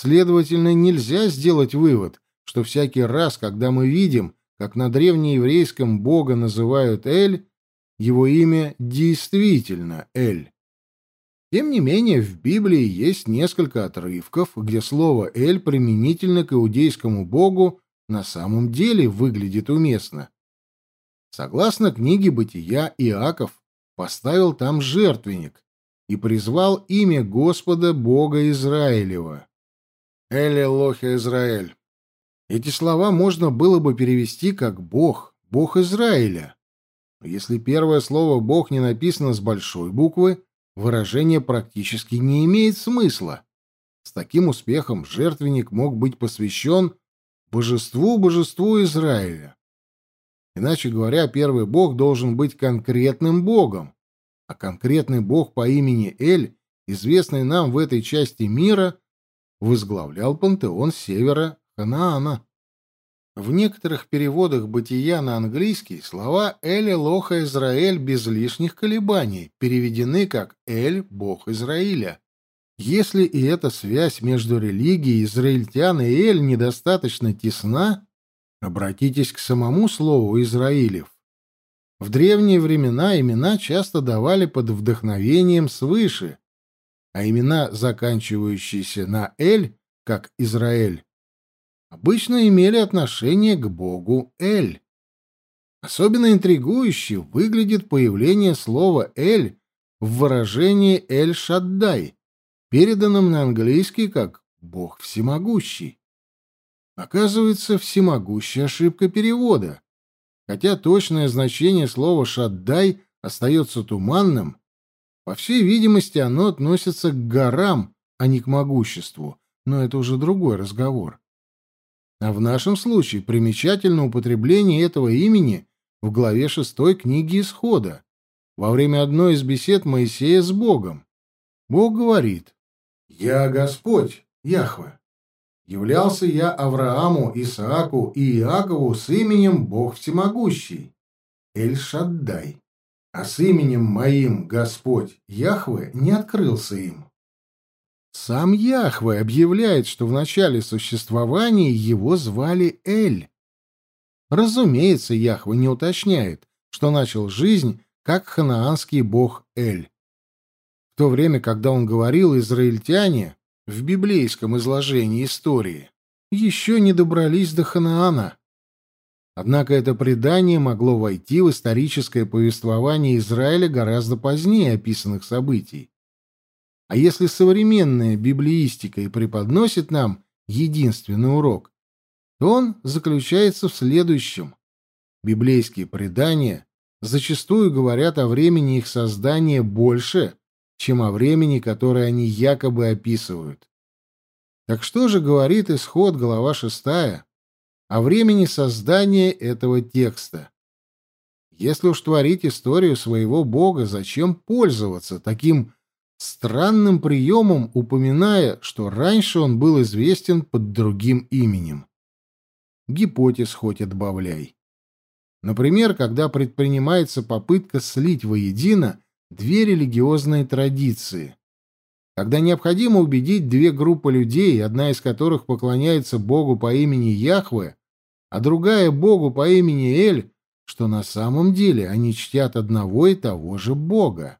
Следовательно, нельзя сделать вывод, что всякий раз, когда мы видим, как на древнееврейском бога называют Эль, его имя действительно Эль. Тем не менее, в Библии есть несколько отрывков, где слово «эль» применительно к иудейскому богу на самом деле выглядит уместно. Согласно книге «Бытия», Иаков поставил там жертвенник и призвал имя Господа Бога Израилева. «Эль Элохе Израиль». Эти слова можно было бы перевести как «Бог», «Бог Израиля». Но если первое слово «Бог» не написано с большой буквы, выражение практически не имеет смысла. С таким успехом жертвенник мог быть посвящен божеству-божеству Израиля. Иначе говоря, первый бог должен быть конкретным богом, а конкретный бог по имени Эль, известный нам в этой части мира, возглавлял пантеон севера Ханаана. В некоторых переводах «Бытия» на английский слова «Эль Лоха Израиль» без лишних колебаний переведены как «Эль – Бог Израиля». Если и эта связь между религией израильтян и Эль недостаточно тесна, обратитесь к самому слову «Израилев». В древние времена имена часто давали под вдохновением свыше, а имена, заканчивающиеся на «эль», как Израиль, обычно имели отношение к богу Эль. Особенно интригующе выглядит появление слова «эль» в выражении «эль-шаддай», переданном на английский как «бог всемогущий». Оказывается, всемогущая ошибка перевода. Хотя точное значение слова «шаддай» остается туманным, по всей видимости, оно относится к горам, а не к могуществу, но это уже другой разговор. А в нашем случае примечательно употребление этого имени в главе 6 книги Исхода, во время одной из бесед Моисея с Богом. Бог говорит «Я Господь, Яхве. Являлся я Аврааму, Исааку и Иакову с именем Бог Всемогущий, Эль-Шаддай, а с именем моим Господь Яхве не открылся им». Сам Яхве объявляет, что в начале существования его звали Эль. Разумеется, Яхве не уточняет, что начал жизнь как ханаанский бог Эль. В то время, когда он говорил, израильтяне в библейском изложении истории еще не добрались до Ханаана. Однако это предание могло войти в историческое повествование Израиля гораздо позднее описанных событий. А если современная библеистика и преподносит нам единственный урок, то он заключается в следующем. Библейские предания зачастую говорят о времени их создания больше, чем о времени, которое они якобы описывают. Так что же говорит исход, глава 6, о времени создания этого текста? Если уж творить историю своего бога, зачем пользоваться таким странным приемом, упоминая, что раньше он был известен под другим именем? Гипотез хоть отбавляй. Например, когда предпринимается попытка слить воедино две религиозные традиции. Когда необходимо убедить две группы людей, одна из которых поклоняется Богу по имени Яхве, а другая Богу по имени Эль, что на самом деле они чтят одного и того же Бога.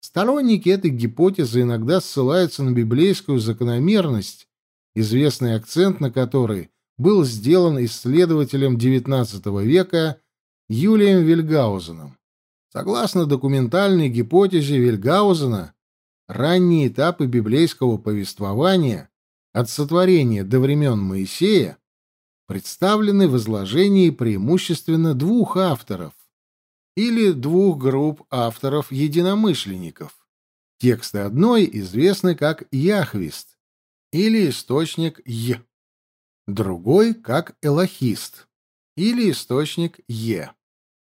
Сторонники этой гипотезы иногда ссылаются на библейскую закономерность, известный акцент на который был сделан исследователем XIX века Юлием Вильгаузеном. Согласно документальной гипотезе Вильгаузена, ранние этапы библейского повествования от сотворения до времен Моисея представлены в изложении преимущественно двух авторов или двух групп авторов-единомышленников. Тексты одной известны как Яхвист или источник Й, другой как Элохист или источник Е.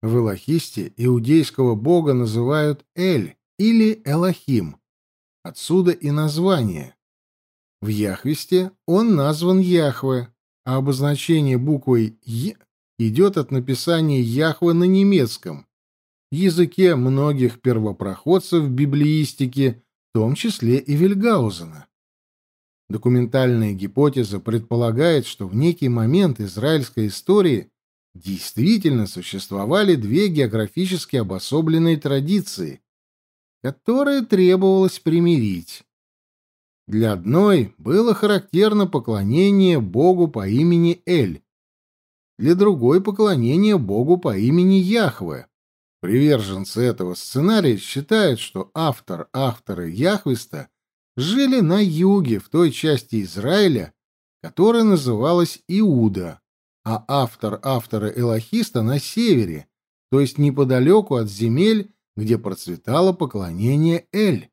В Элохисте иудейского бога называют Эль или Элохим, отсюда и название. В Яхвисте он назван Яхве, а обозначение буквой «Й» идет от написания Яхве на немецком, языке многих первопроходцев библеистики, в том числе и Вильгаузена. Документальная гипотеза предполагает, что в некий момент израильской истории действительно существовали две географически обособленные традиции, которые требовалось примирить. Для одной было характерно поклонение богу по имени Эль, для другой — поклонение богу по имени Яхве. Приверженцы этого сценария считают, что автор авторы Яхвиста жили на юге, в той части Израиля, которая называлась Иуда, а автор автора Элохиста на севере, то есть неподалеку от земель, где процветало поклонение Эль.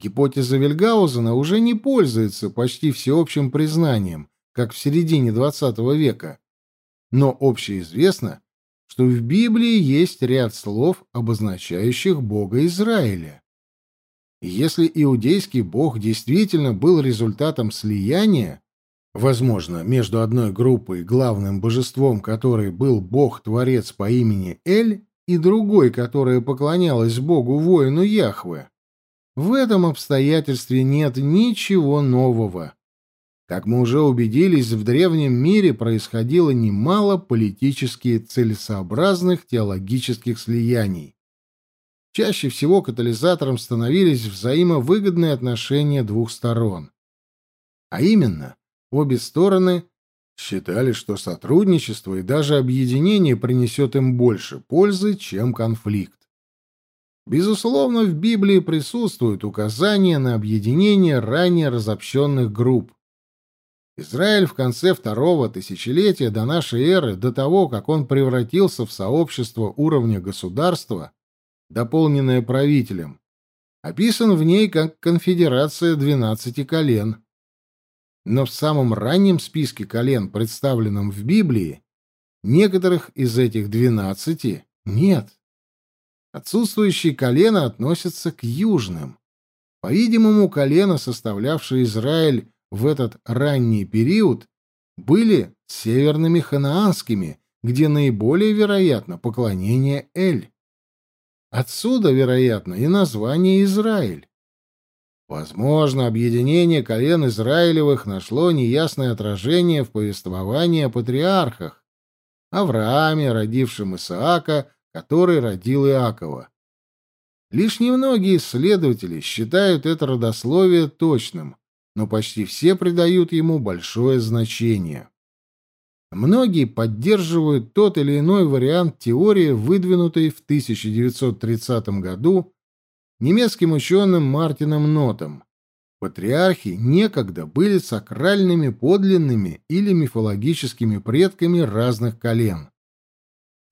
Гипотеза Вильгаузена уже не пользуется почти всеобщим признанием, как в середине XX века. Но общеизвестно, что в Библии есть ряд слов, обозначающих Бога Израиля. И если иудейский бог действительно был результатом слияния, возможно, между одной группой, главным божеством которой был бог-творец по имени Эль, и другой, которая поклонялась богу-воину Яхве, в этом обстоятельстве нет ничего нового. Как мы уже убедились, в древнем мире происходило немало политически целесообразных теологических слияний. Чаще всего катализатором становились взаимовыгодные отношения двух сторон. А именно, обе стороны считали, что сотрудничество и даже объединение принесет им больше пользы, чем конфликт. Безусловно, в Библии присутствуют указания на объединение ранее разобщенных групп. Израиль в конце второго тысячелетия до нашей эры, до того, как он превратился в сообщество уровня государства, дополненное правителем, описан в ней как конфедерация двенадцати колен. Но в самом раннем списке колен, представленном в Библии, некоторых из этих двенадцати нет. Отсутствующие колена относятся к южным. По-видимому, колена, составлявшие Израиль в этот ранний период, были северными ханаанскими, где наиболее вероятно поклонение Эль. Отсюда, вероятно, и название Израиль. Возможно, объединение колен Израилевых нашло неясное отражение в повествовании о патриархах, Аврааме, родившем Исаака, который родил Иакова. Лишь немногие исследователи считают это родословие точным, но почти все придают ему большое значение. Многие поддерживают тот или иной вариант теории, выдвинутой в 1930 году немецким ученым Мартином Нотом. Патриархи некогда были сакральными подлинными или мифологическими предками разных колен.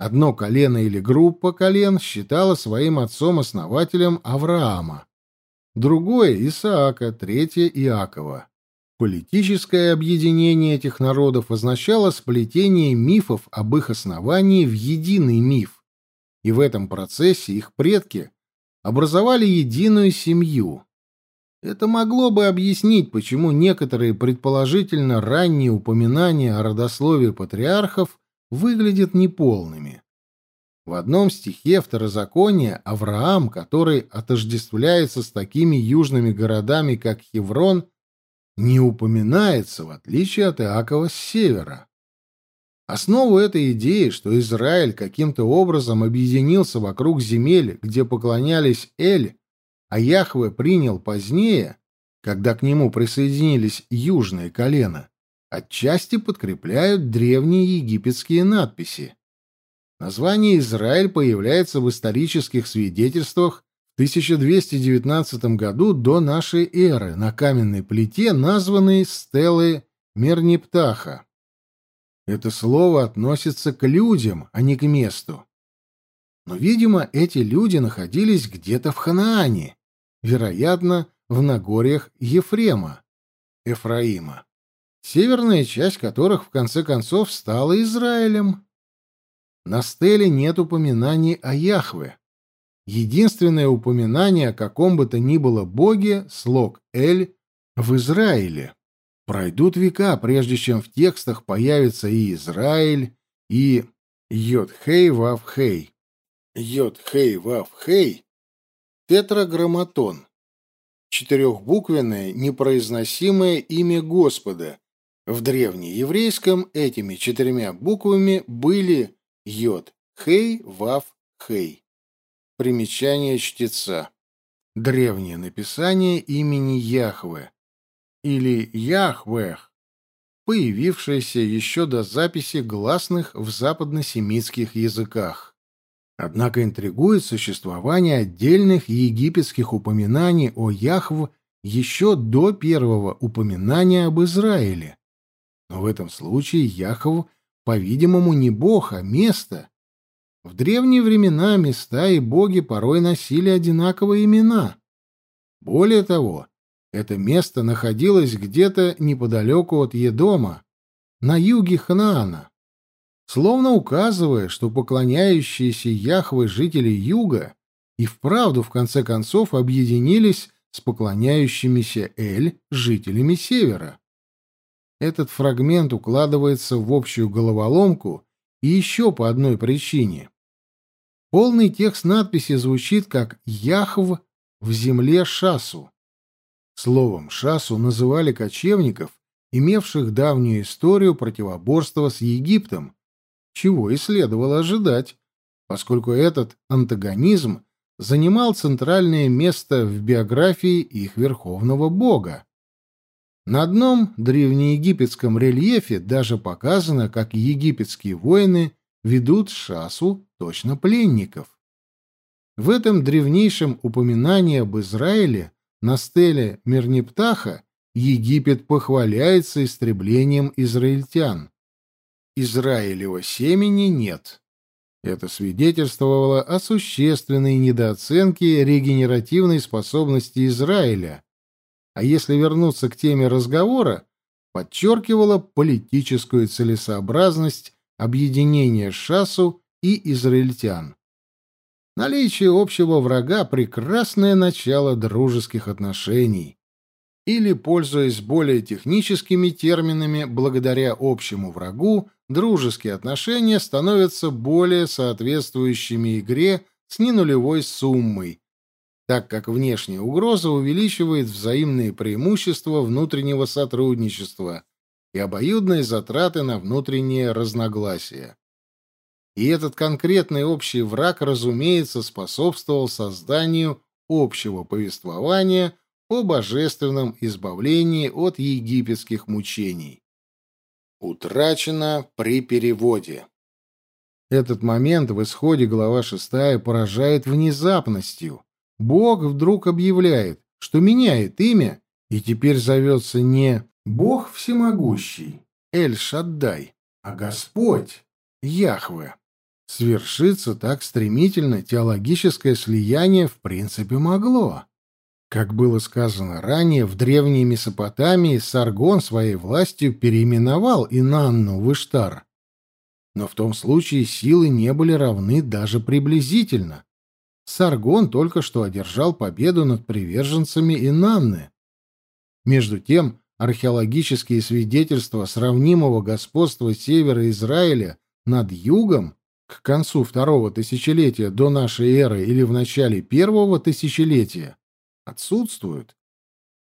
Одно колено или группа колен считала своим отцом-основателем Авраама, другое — Исаака, третье — Иакова. Политическое объединение этих народов означало сплетение мифов об их основании в единый миф, и в этом процессе их предки образовали единую семью. Это могло бы объяснить, почему некоторые предположительно ранние упоминания о родословии патриархов выглядят неполными. В одном стихе Второзакония Авраам, который отождествляется с такими южными городами, как Хеврон, не упоминается, в отличие от Иакова с севера. Основу этой идеи, что Израиль каким-то образом объединился вокруг земель, где поклонялись Эль, а Яхве принял позднее, когда к нему присоединились южные колена, отчасти подкрепляют древние египетские надписи. Название Израиль появляется в исторических свидетельствах в 1219 году до нашей эры на каменной плите, названной стелой Мерниптаха. Это слово относится к людям, а не к месту. Но, видимо, эти люди находились где-то в Ханаане, вероятно, в Нагорьях Ефрема, Эфраима, северная часть которых в конце концов стала Израилем. На стеле нет упоминаний о Яхве. Единственное упоминание о каком бы то ни было боге — слог «Эль» в Израиле. Пройдут века, прежде чем в текстах появится и Израиль, и Йод-Хей Вав-Хей. Йод-Хей Вав-Хей — тетраграмматон, четырехбуквенное непроизносимое имя Господа. В древнееврейском этими четырьмя буквами были Йод-Хей Вав-Хей. Примечание чтеца. Древнее написание имени Яхве или Яхвех, появившееся еще до записи гласных в западносемитских языках. Однако интригует существование отдельных египетских упоминаний о Яхв еще до первого упоминания об Израиле. Но в этом случае Яхв, по-видимому, не бог, а место. В древние времена места и боги порой носили одинаковые имена. Более того, это место находилось где-то неподалеку от Едома, на юге Ханаана, словно указывая, что поклоняющиеся Яхве жители юга и вправду в конце концов объединились с поклоняющимися Эль жителями севера. Этот фрагмент укладывается в общую головоломку и еще по одной причине. Полный текст надписи звучит как «Яхв в земле Шасу». Словом, шасу называли кочевников, имевших давнюю историю противоборства с Египтом, чего и следовало ожидать, поскольку этот антагонизм занимал центральное место в биографии их верховного бога. На одном древнеегипетском рельефе даже показано, как египетские воины ведут шасу точно пленников. В этом древнейшем упоминании об Израиле на стеле Мирнептаха Египет похваляется истреблением израильтян. Израилева семени нет. Это свидетельствовало о существенной недооценке регенеративной способности Израиля, а если вернуться к теме разговора, подчеркивало политическую целесообразность объединения Шасу и израильтян. Наличие общего врага — прекрасное начало дружеских отношений. Или, пользуясь более техническими терминами, благодаря общему врагу, дружеские отношения становятся более соответствующими игре с ненулевой суммой, так как внешняя угроза увеличивает взаимные преимущества внутреннего сотрудничества и обоюдные затраты на внутренние разногласия. И этот конкретный общий враг, разумеется, способствовал созданию общего повествования о божественном избавлении от египетских мучений. Утрачено при переводе. Этот момент в исходе глава 6 поражает внезапностью, Бог вдруг объявляет, что меняет имя и теперь зовется не Бог Всемогущий, Эль-Шаддай, а Господь, Яхве. Свершиться так стремительно теологическое слияние в принципе могло. Как было сказано ранее, в древней Месопотамии Саргон своей властью переименовал Инанну в Иштар. Но в том случае силы не были равны даже приблизительно. Саргон только что одержал победу над приверженцами Инанны. Между тем, археологические свидетельства сравнимого господства севера Израиля над югом к концу второго тысячелетия до нашей эры или в начале первого тысячелетия отсутствуют.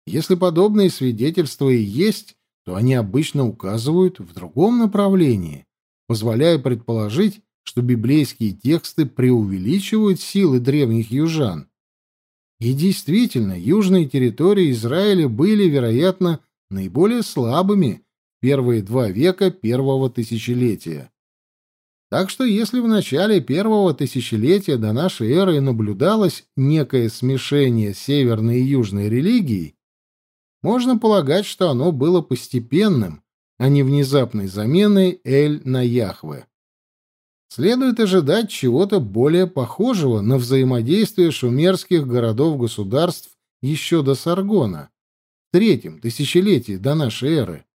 Если подобные свидетельства и есть, то они обычно указывают в другом направлении, позволяя предположить, что библейские тексты преувеличивают силы древних южан. И действительно, южные территории Израиля были, вероятно, наиболее слабыми первые два века первого тысячелетия. Так что если в начале первого тысячелетия до нашей эры наблюдалось некое смешение северной и южной религий, можно полагать, что оно было постепенным, а не внезапной заменой Эль на Яхве. Следует ожидать чего-то более похожего на взаимодействие шумерских городов-государств еще до Саргона, в третьем тысячелетии до нашей эры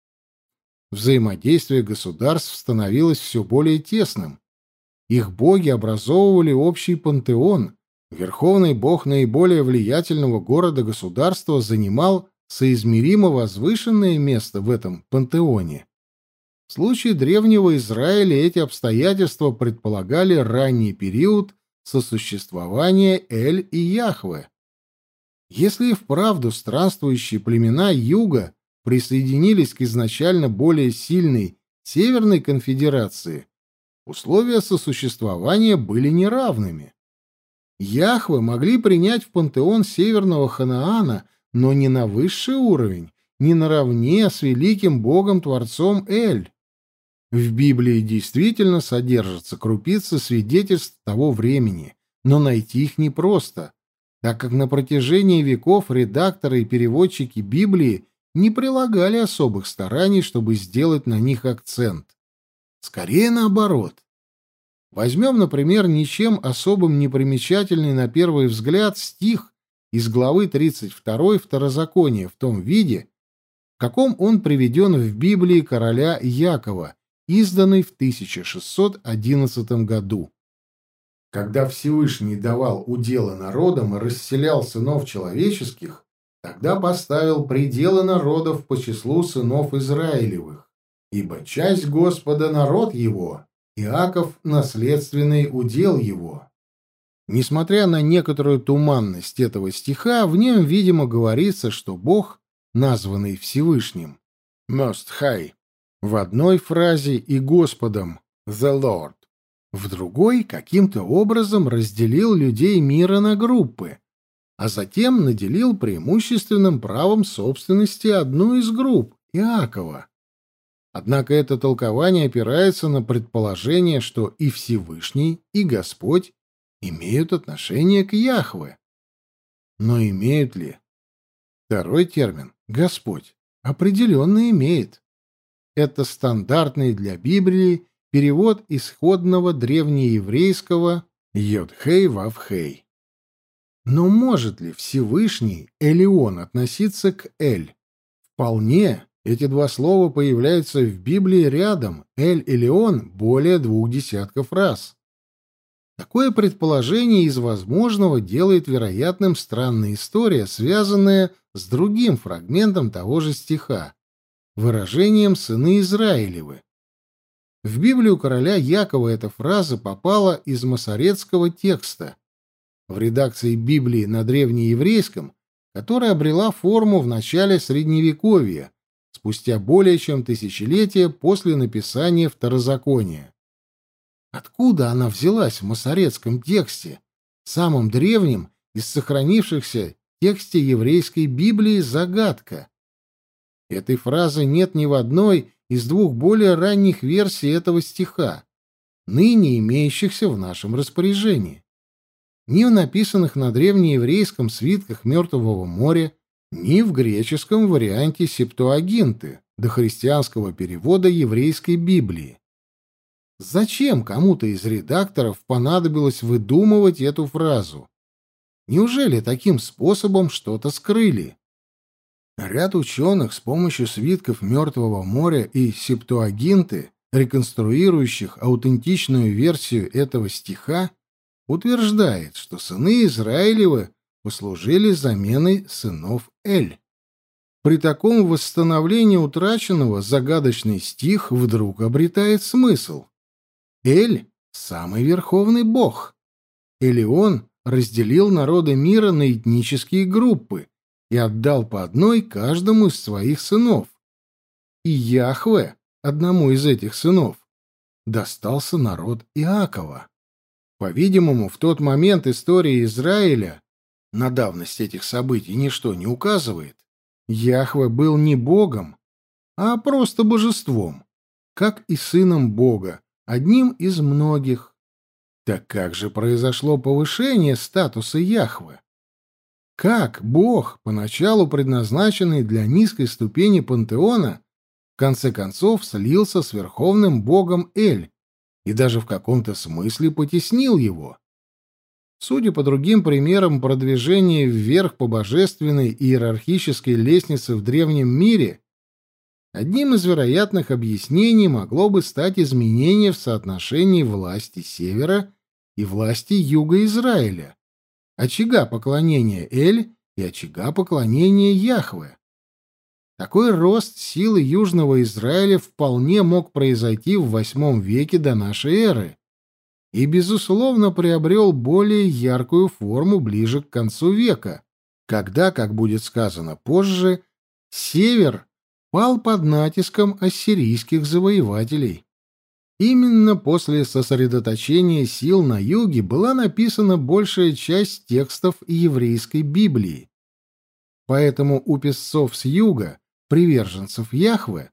взаимодействие государств становилось все более тесным. Их боги образовывали общий пантеон. Верховный бог наиболее влиятельного города-государства занимал соизмеримо возвышенное место в этом пантеоне. В случае древнего Израиля эти обстоятельства предполагали ранний период сосуществования Эль и Яхве. Если и вправду странствующие племена юга присоединились к изначально более сильной Северной конфедерации, условия сосуществования были неравными. Яхвы могли принять в пантеон Северного Ханаана, но не на высший уровень, не наравне с великим богом-творцом Эль. В Библии действительно содержатся крупицы свидетельств того времени, но найти их непросто, так как на протяжении веков редакторы и переводчики Библии не прилагали особых стараний, чтобы сделать на них акцент. Скорее наоборот. Возьмем, например, ничем особым не примечательный на первый взгляд стих из главы 32 Второзакония в том виде, в каком он приведен в Библии короля Якова, изданный в 1611 году. Когда Всевышний давал уделы народам и расселял сынов человеческих, Тогда поставил пределы народов по числу сынов Израилевых, ибо часть Господа народ его, Иаков — наследственный удел его. Несмотря на некоторую туманность этого стиха, в нем, видимо, говорится, что Бог, названный Всевышним, Most High, в одной фразе и Господом, The Lord, в другой каким-то образом разделил людей мира на группы, а затем наделил преимущественным правом собственности одну из групп — Иакова. Однако это толкование опирается на предположение, что и Всевышний, и Господь имеют отношение к Яхве. Но имеют ли? Второй термин — Господь — определенно имеет. Это стандартный для Библии перевод исходного древнееврейского «Йодхей-Вавхей». Но может ли Всевышний Элеон относиться к Эль? Вполне. Эти два слова появляются в Библии рядом, Эль и Леон, более двух десятков раз. Такое предположение из возможного делает вероятным странная история, связанная с другим фрагментом того же стиха, выражением «сыны Израилевы». В Библию короля Якова эта фраза попала из масоретского текста, в редакции Библии на древнееврейском, которая обрела форму в начале Средневековья, спустя более чем тысячелетие после написания Второзакония. Откуда она взялась в масоретском тексте, самом древнем из сохранившихся тексте еврейской Библии загадка? Этой фразы нет ни в одной из двух более ранних версий этого стиха, ныне имеющихся в нашем распоряжении. ни в написанных на древнееврейском свитках Мертвого моря, ни в греческом варианте Септуагинты, дохристианского перевода еврейской Библии. Зачем кому-то из редакторов понадобилось выдумывать эту фразу? Неужели таким способом что-то скрыли? Ряд ученых с помощью свитков Мертвого моря и Септуагинты, реконструирующих аутентичную версию этого стиха, утверждает, что сыны Израилевы послужили заменой сынов Эль. При таком восстановлении утраченного загадочный стих вдруг обретает смысл. Эль — самый верховный бог. Элеон разделил народы мира на этнические группы и отдал по одной каждому из своих сынов. И Яхве, одному из этих сынов, достался народ Иакова. По-видимому, в тот момент история Израиля, на давность этих событий ничто не указывает, Яхве был не богом, а просто божеством, как и сыном бога, одним из многих. Так как же произошло повышение статуса Яхве? Как бог, поначалу предназначенный для низкой ступени пантеона, в конце концов слился с верховным богом Эль и даже в каком-то смысле потеснил его? Судя по другим примерам продвижения вверх по божественной иерархической лестнице в древнем мире, одним из вероятных объяснений могло бы стать изменение в соотношении власти севера и власти юга Израиля, очага поклонения Эль и очага поклонения Яхве. Такой рост силы Южного Израиля вполне мог произойти в VIII веке до нашей эры, и, безусловно, приобрел более яркую форму ближе к концу века, когда, как будет сказано позже, север пал под натиском ассирийских завоевателей. Именно после сосредоточения сил на юге была написана большая часть текстов еврейской Библии. Поэтому у песцов с юга, приверженцев Яхве,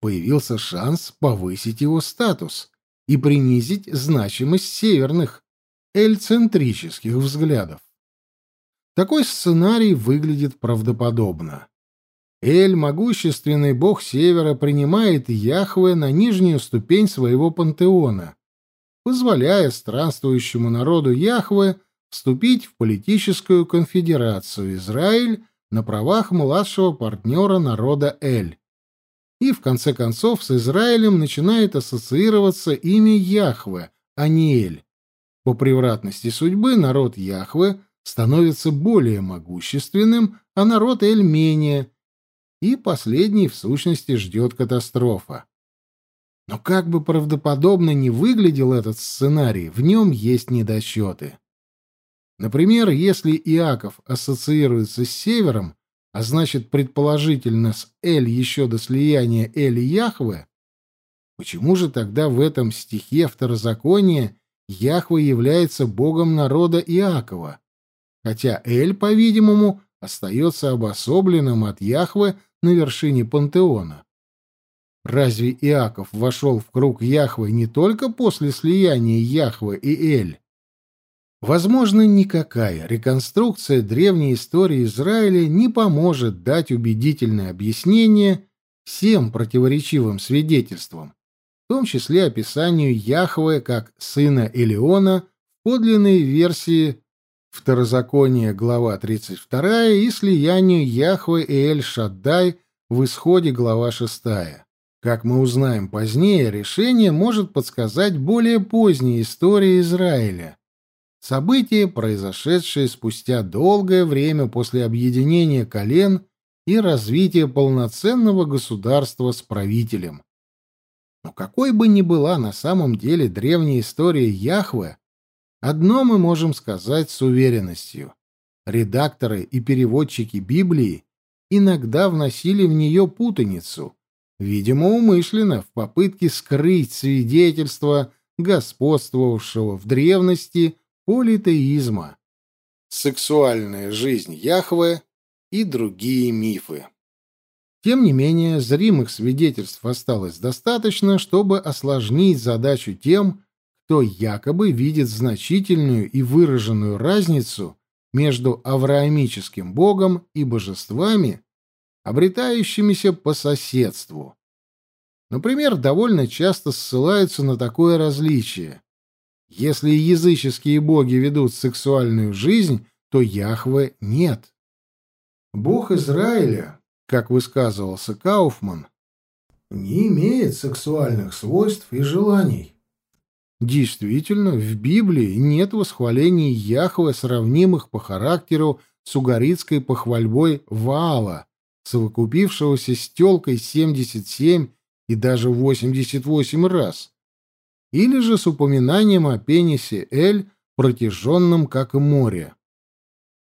появился шанс повысить его статус – и принизить значимость северных, эльцентрических взглядов. Такой сценарий выглядит правдоподобно. Эль, могущественный бог Севера, принимает Яхве на нижнюю ступень своего пантеона, позволяя странствующему народу Яхве вступить в политическую конфедерацию Израиль на правах младшего партнера народа Эль и, в конце концов, с Израилем начинает ассоциироваться имя Яхве, а не Эль. По превратности судьбы народ Яхве становится более могущественным, а народ Эль менее, и последний, в сущности, ждет катастрофа. Но как бы правдоподобно не выглядел этот сценарий, в нем есть недочеты. Например, если Иаков ассоциируется с севером, а значит, предположительно, с Эль еще до слияния Эль и Яхве, почему же тогда в этом стихе второзакония Яхве является богом народа Иакова, хотя Эль, по-видимому, остается обособленным от Яхве на вершине пантеона? Разве Иаков вошел в круг Яхве не только после слияния Яхве и Эль? Возможно, никакая реконструкция древней истории Израиля не поможет дать убедительное объяснение всем противоречивым свидетельствам, в том числе описанию Яхве как сына Элеона в подлинной версии Второзакония, глава 32, и слиянию Яхве и Эль-Шаддай в Исходе, глава 6. Как мы узнаем позднее, решение может подсказать более поздняя история Израиля — Событие, произошедшее спустя долгое время после объединения колен и развития полноценного государства с правителем. Но какой бы ни была на самом деле древняя история Яхве, одно мы можем сказать с уверенностью. Редакторы и переводчики Библии иногда вносили в нее путаницу, видимо, умышленно, в попытке скрыть свидетельства господствовавшего в древности политеизма, сексуальная жизнь Яхве и другие мифы. Тем не менее, зримых свидетельств осталось достаточно, чтобы осложнить задачу тем, кто якобы видит значительную и выраженную разницу между авраамическим богом и божествами, обретающимися по соседству. Например, довольно часто ссылаются на такое различие. Если языческие боги ведут сексуальную жизнь, то Яхве нет. Бог Израиля, как высказывался Кауфман, не имеет сексуальных свойств и желаний. Действительно, в Библии нет восхвалений Яхве, сравнимых по характеру с угорицкой похвальбой Ваала, совокупившегося с телкой 77 и даже 88 раз, или же с упоминанием о пенисе Эль, протяженном как море.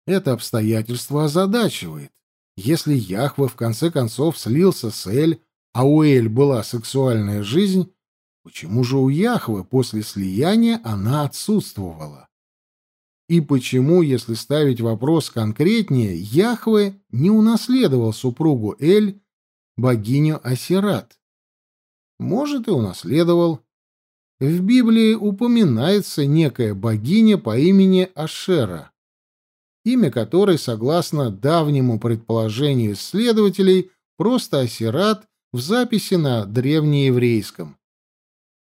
Это обстоятельство озадачивает. Если Яхве в конце концов слился с Эль, а у Эль была сексуальная жизнь, почему же у Яхве после слияния она отсутствовала? И почему, если ставить вопрос конкретнее, Яхве не унаследовал супругу Эль, богиню Асират? Может, и унаследовал. В Библии упоминается некая богиня по имени Ашера, имя которой, согласно давнему предположению исследователей, просто Асират в записи на древнееврейском.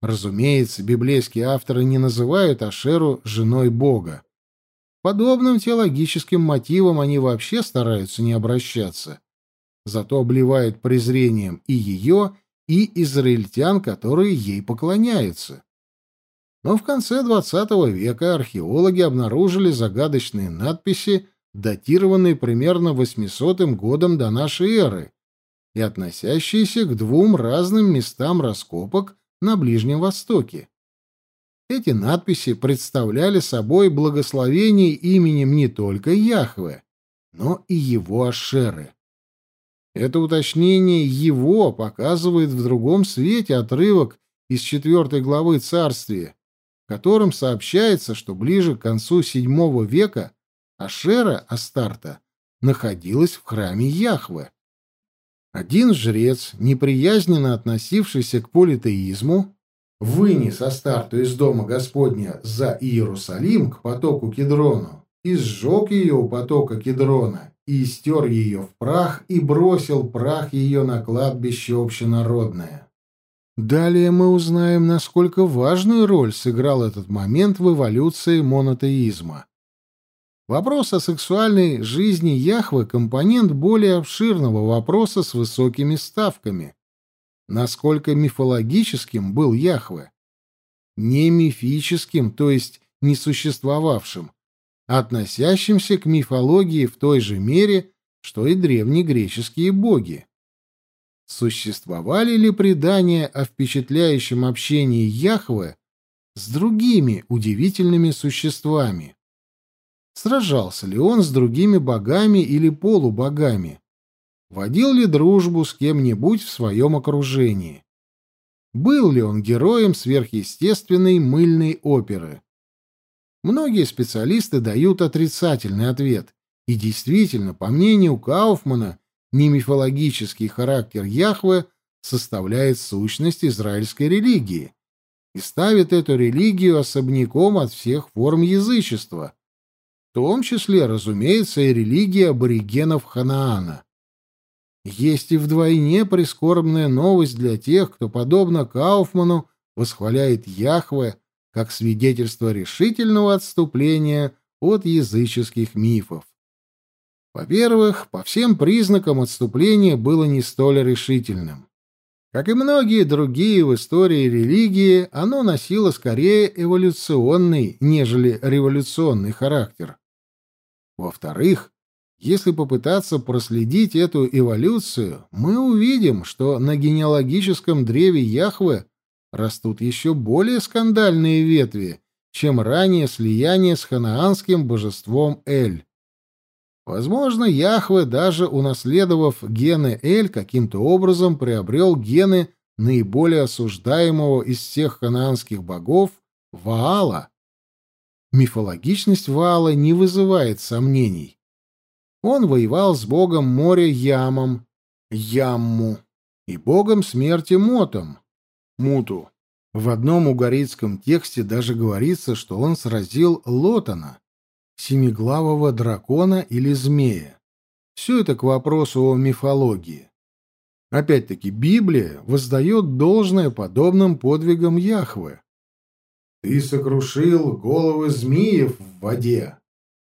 Разумеется, библейские авторы не называют Ашеру женой Бога. Подобным теологическим мотивам они вообще стараются не обращаться. Зато обливают презрением и ее, и израильтян, которые ей поклоняются. Но в конце XX века археологи обнаружили загадочные надписи, датированные примерно 800 годом до нашей эры и относящиеся к двум разным местам раскопок на Ближнем Востоке. Эти надписи представляли собой благословение именем не только Яхве, но и его Ашеры. Это уточнение его показывает в другом свете отрывок из четвертой главы Царствия, в котором сообщается, что ближе к концу VII века Ашера Астарта находилась в храме Яхве. Один жрец, неприязненно относившийся к политеизму, вынес Астарту из дома Господня за Иерусалим к потоку Кедрону и сжег ее у потока Кедрона и стер ее в прах и бросил прах ее на кладбище общенародное. Далее мы узнаем, насколько важную роль сыграл этот момент в эволюции монотеизма. Вопрос о сексуальной жизни Яхвы – компонент более обширного вопроса с высокими ставками. Насколько мифологическим был Яхве? Не мифическим, то есть несуществовавшим, относящимся к мифологии в той же мере, что и древнегреческие боги. Существовали ли предания о впечатляющем общении Яхве с другими удивительными существами? Сражался ли он с другими богами или полубогами? Водил ли дружбу с кем-нибудь в своем окружении? Был ли он героем сверхъестественной мыльной оперы? Многие специалисты дают отрицательный ответ. И действительно, по мнению Кауфмана, немифологический характер Яхве составляет сущность израильской религии и ставит эту религию особняком от всех форм язычества, том числе, разумеется, и религии аборигенов Ханаана. Есть и вдвойне прискорбная новость для тех, кто, подобно Кауфману, восхваляет Яхве как свидетельство решительного отступления от языческих мифов. Во-первых, по всем признакам отступление было не столь решительным. Как и многие другие в истории религии, оно носило скорее эволюционный, нежели революционный характер. Во-вторых, если попытаться проследить эту эволюцию, мы увидим, что на генеалогическом древе Яхве растут еще более скандальные ветви, чем ранее слияние с ханаанским божеством Эль. Возможно, Яхве, даже унаследовав гены Эль, каким-то образом приобрел гены наиболее осуждаемого из всех ханаанских богов — Ваала. Мифологичность Ваала не вызывает сомнений. Он воевал с богом моря Ямом, Ямму, и богом смерти Мотом, Муту. В одном угорицком тексте даже говорится, что он сразил Лотана, семиглавого дракона или змея. Все это к вопросу о мифологии. Опять-таки, Библия воздает должное подобным подвигам Яхве. «Ты сокрушил головы змеев в воде,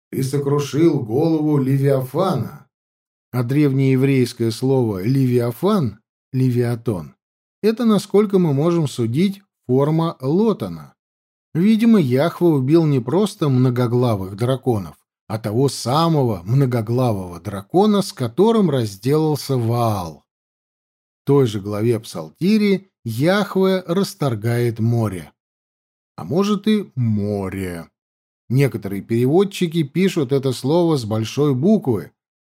ты сокрушил голову Левиафана». А древнееврейское слово «левиафан» — «левиатон» — это, насколько мы можем судить, форма Лотана. Видимо, Яхва убил не просто многоглавых драконов, а того самого многоглавого дракона, с которым разделался Ваал. В той же главе Псалтири Яхве расторгает море. А может и море. Некоторые переводчики пишут это слово с большой буквы,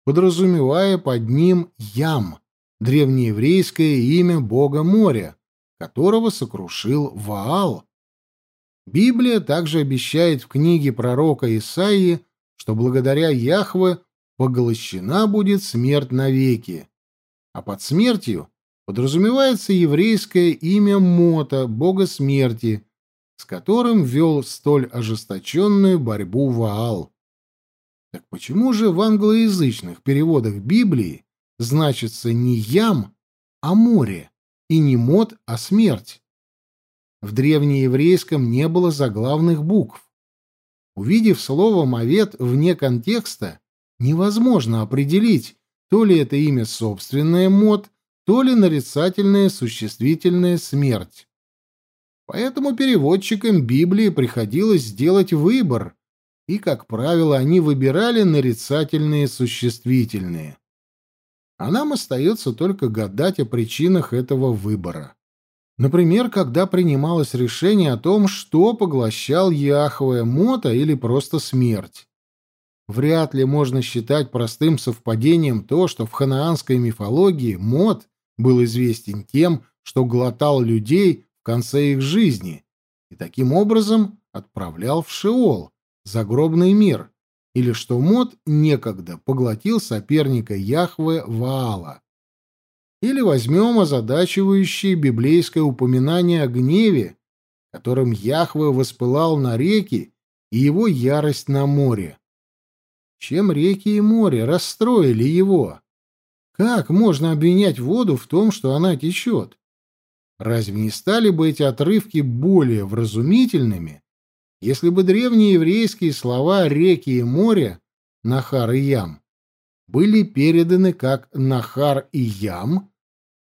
подразумевая под ним «ям», древнееврейское имя бога моря, которого сокрушил Ваал. Библия также обещает в книге пророка Исаии, что благодаря Яхве поглощена будет смерть навеки. А под смертью подразумевается еврейское имя Мота, бога смерти, с которым вел столь ожесточенную борьбу Ваал. Так почему же в англоязычных переводах Библии значится не ям, а море? и не мод, а смерть. В древнееврейском не было заглавных букв. Увидев слово «мовет» вне контекста, невозможно определить, то ли это имя собственное «мод», то ли нарицательное существительное «смерть». Поэтому переводчикам Библии приходилось сделать выбор, и, как правило, они выбирали нарицательные существительные а нам остается только гадать о причинах этого выбора. Например, когда принималось решение о том, что поглощал Яхве, Мота или просто смерть. Вряд ли можно считать простым совпадением то, что в ханаанской мифологии Мот был известен тем, что глотал людей конце их жизни и таким образом отправлял в Шеол, загробный мир, или что Мод некогда поглотил соперника Яхве Ваала. Или возьмем озадачивающее библейское упоминание о гневе, которым Яхве воспылал на реки и его ярость на море. Чем реки и море расстроили его? Как можно обвинять воду в том, что она течет? Разве не стали бы эти отрывки более вразумительными, если бы древние еврейские слова «реки» и «море» «нахар» и «ям» были переданы как «нахар» и «ям»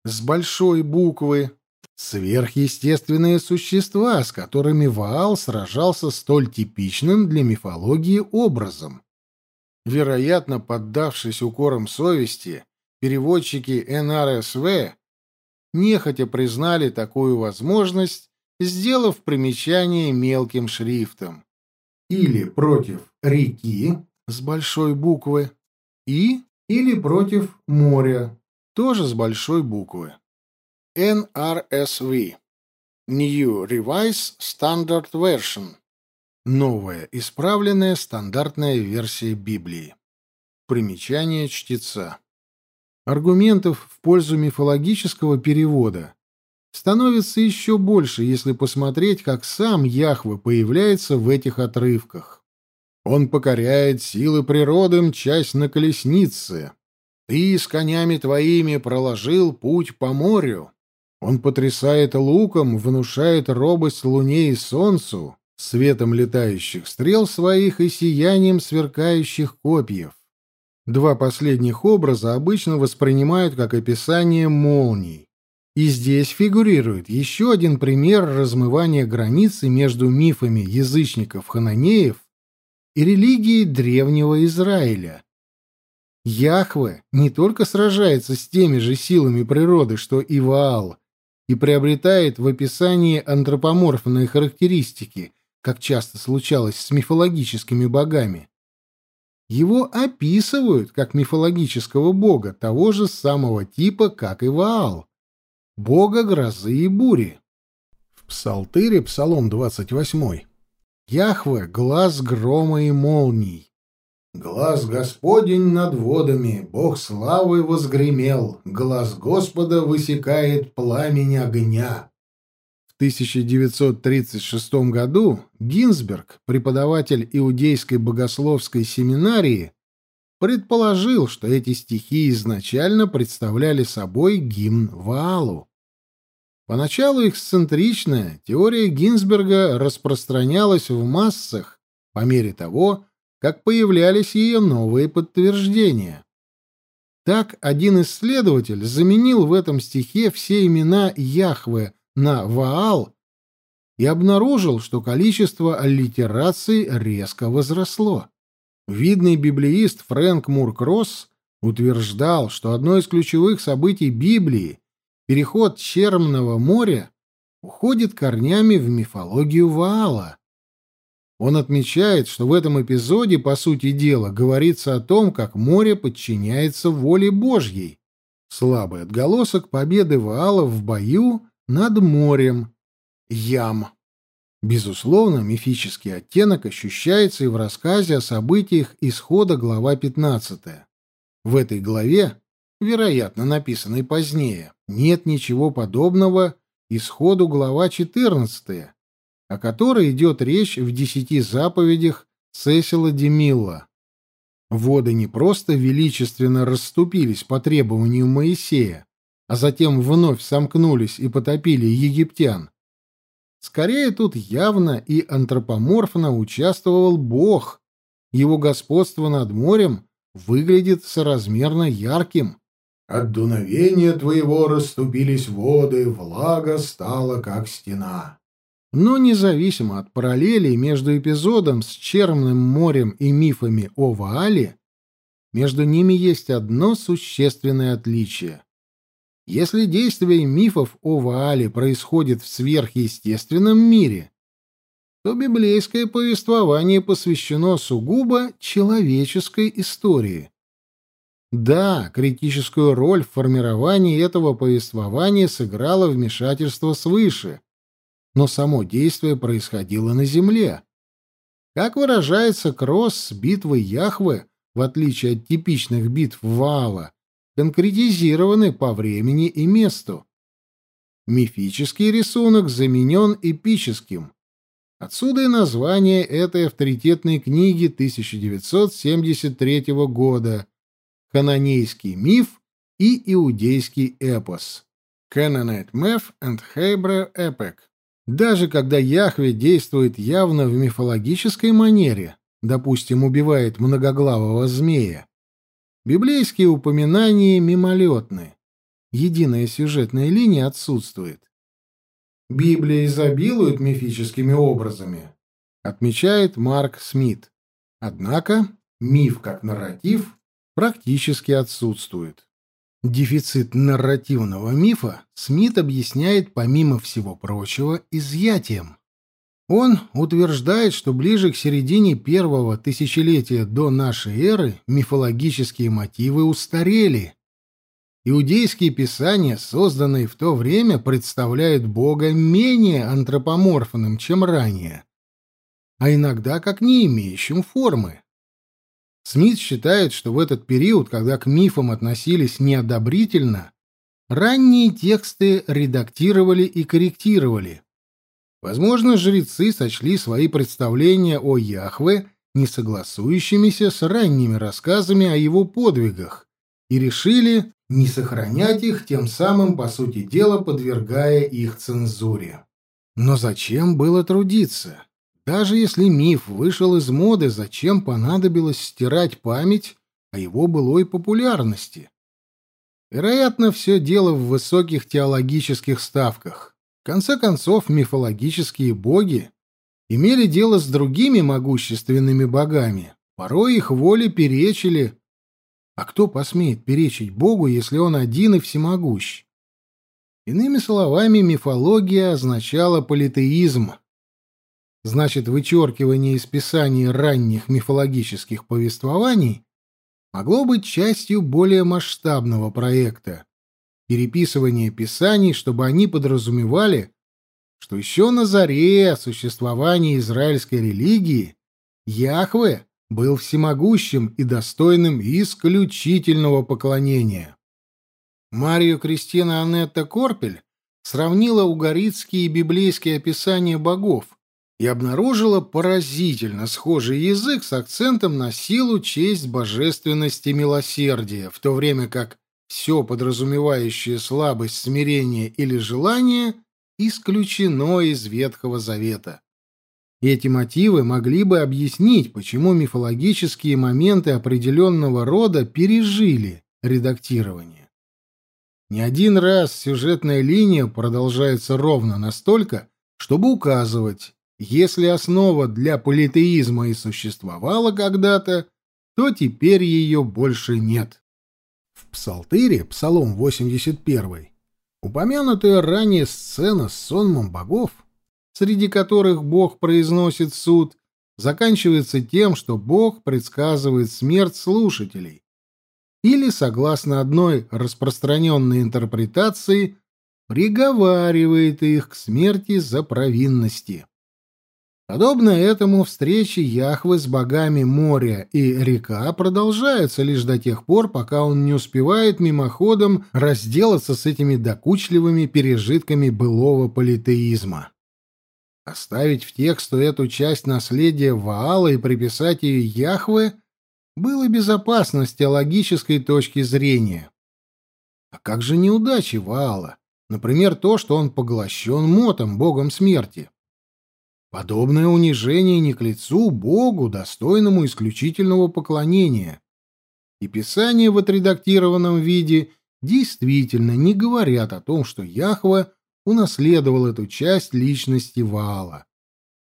с большой буквы, сверхъестественные существа, с которыми Ваал сражался столь типичным для мифологии образом. Вероятно, поддавшись укорам совести, переводчики НРСВ нехотя признали такую возможность сделав примечание мелким шрифтом. Или против реки с большой буквы и или против моря тоже с большой буквы. NRSV New Revised Standard Version Новая, исправленная стандартная версия Библии. Примечание чтеца. Аргументов в пользу мифологического перевода становится еще больше, если посмотреть, как сам Яхве появляется в этих отрывках. Он покоряет силы природы, мчась на колеснице. Ты с конями твоими проложил путь по морю. Он потрясает луком, внушает робость луне и солнцу, светом летающих стрел своих и сиянием сверкающих копьев. Два последних образа обычно воспринимают как описание молний. И здесь фигурирует еще один пример размывания границы между мифами язычников-хананеев и религией древнего Израиля. Яхве не только сражается с теми же силами природы, что и Ваал, и приобретает в описании антропоморфные характеристики, как часто случалось с мифологическими богами. Его описывают как мифологического бога того же самого типа, как и Ваал бога грозы и бури. В Псалтыре, Псалом 28, Яхве — глаз грома и молний. Глаз Господень над водами, Бог славы возгремел, глаз Господа высекает пламень огня. В 1936 году Гинзберг, преподаватель иудейской богословской семинарии, предположил, что эти стихи изначально представляли собой гимн Ваалу. Поначалу эксцентричная теория Гинзберга распространялась в массах по мере того, как появлялись ее новые подтверждения. Так один исследователь заменил в этом стихе все имена Яхве на Ваал и обнаружил, что количество аллитераций резко возросло. Видный библеист Фрэнк Муркросс утверждал, что одно из ключевых событий Библии, переход Чермного моря, уходит корнями в мифологию Ваала. Он отмечает, что в этом эпизоде, по сути дела, говорится о том, как море подчиняется воле Божьей. Слабый отголосок победы Ваала в бою над морем. Ям. Безусловно, мифический оттенок ощущается и в рассказе о событиях исхода глава 15. В этой главе, вероятно, написанной позднее, нет ничего подобного исходу глава 14, о которой идет речь в десяти заповедях Сесила Демилла. Воды не просто величественно расступились по требованию Моисея, а затем вновь сомкнулись и потопили египтян. Скорее тут явно и антропоморфно участвовал Бог. Его господство над морем выглядит соразмерно ярким. От дуновения твоего расступились воды, влага стала как стена. Но независимо от параллелей между эпизодом с Черным морем и мифами о Ваале, между ними есть одно существенное отличие. Если действие мифов о Ваале происходит в сверхъестественном мире, то библейское повествование посвящено сугубо человеческой истории. Да, критическую роль в формировании этого повествования сыграло вмешательство свыше, но само действие происходило на земле. Как выражается Кросс, битвы Яхвы, в отличие от типичных битв Ваала, конкретизированы по времени и месту. Мифический рисунок заменен эпическим. Отсюда и название этой авторитетной книги 1973 года «Канонейский миф и иудейский эпос» Canaanite Myth and Hebrew Epic. Даже когда Яхве действует явно в мифологической манере, допустим, убивает многоглавого змея, библейские упоминания мимолетны. Единая сюжетная линия отсутствует. Библия изобилует мифическими образами, отмечает Марк Смит. Однако миф как нарратив практически отсутствует. Дефицит нарративного мифа Смит объясняет, помимо всего прочего, изъятием. Он утверждает, что ближе к середине первого тысячелетия до нашей эры мифологические мотивы устарели. Иудейские писания, созданные в то время, представляют Бога менее антропоморфным, чем ранее, а иногда как не имеющим формы. Смит считает, что в этот период, когда к мифам относились неодобрительно, ранние тексты редактировали и корректировали. Возможно, жрецы сочли свои представления о Яхве несогласующимися с ранними рассказами о его подвигах и решили не сохранять их, тем самым, по сути дела, подвергая их цензуре. Но зачем было трудиться? Даже если миф вышел из моды, зачем понадобилось стирать память о его былой популярности? Вероятно, все дело в высоких теологических ставках. Конце концов, мифологические боги имели дело с другими могущественными богами. Порой их воли перечили. А кто посмеет перечить Богу, если он один и всемогущ? Иными словами, мифология означала политеизм — Значит, вычеркивание из писаний ранних мифологических повествований могло быть частью более масштабного проекта — переписывание писаний, чтобы они подразумевали, что еще на заре существования израильской религии Яхве был всемогущим и достойным исключительного поклонения. Марию Кристина Анетта Корпель сравнила угорицкие и библейские описания богов и обнаружила поразительно схожий язык с акцентом на силу, честь, божественность и милосердие, в то время как все подразумевающее слабость, смирение или желание исключено из Ветхого Завета. Эти мотивы могли бы объяснить, почему мифологические моменты определенного рода пережили редактирование. Не один раз сюжетная линия продолжается ровно настолько, чтобы указывать, если основа для политеизма и существовала когда-то, то теперь ее больше нет. Псалтыре, Псалом 81, упомянутая ранее сцена с сонмом богов, среди которых Бог произносит суд, заканчивается тем, что Бог предсказывает смерть слушателей. Или, согласно одной распространенной интерпретации, приговаривает их к смерти за провинности. Подобно этому встречи Яхвы с богами моря и река продолжаются лишь до тех пор, пока он не успевает мимоходом разделаться с этими докучливыми пережитками былого политеизма. Оставить в тексту эту часть наследия Ваала и приписать ее Яхве было безопасно с теологической точки зрения. А как же неудачи Ваала? Например, то, что он поглощен Мотом, богом смерти. Подобное унижение не к лицу Богу, достойному исключительного поклонения. И Писания в отредактированном виде действительно не говорят о том, что Яхва унаследовал эту часть личности Ваала.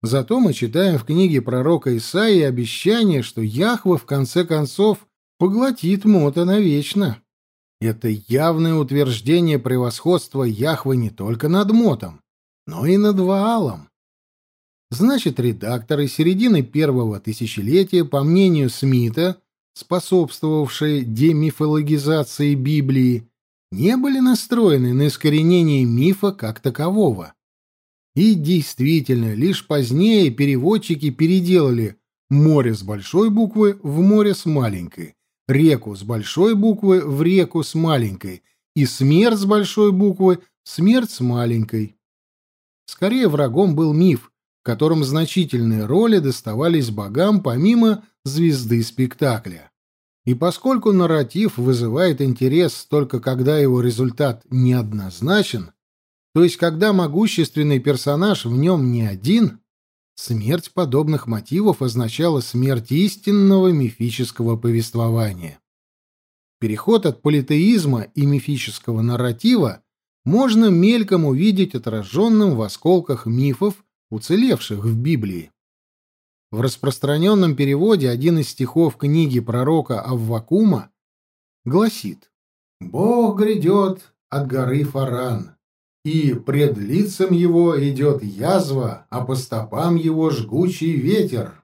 Зато мы читаем в книге пророка Исаии обещание, что Яхва в конце концов поглотит Мота навечно. Это явное утверждение превосходства Яхвы не только над Мотом, но и над Ваалом. Значит, редакторы середины первого тысячелетия, по мнению Смита, способствовавшие демифологизации Библии, не были настроены на искоренение мифа как такового. И действительно, лишь позднее переводчики переделали море с большой буквы в море с маленькой, реку с большой буквы в реку с маленькой и смерть с большой буквы в смерть с маленькой. Скорее врагом был миф, котором значительные роли доставались богам помимо звезды спектакля. И поскольку нарратив вызывает интерес только когда его результат неоднозначен, то есть когда могущественный персонаж в нем не один, смерть подобных мотивов означала смерть истинного мифического повествования. Переход от политеизма и мифического нарратива можно мельком увидеть отраженным в осколках мифов уцелевших в Библии. В распространенном переводе один из стихов книги пророка Аввакума гласит «Бог грядет от горы Фаран, и пред лицем его идет язва, а по стопам его жгучий ветер».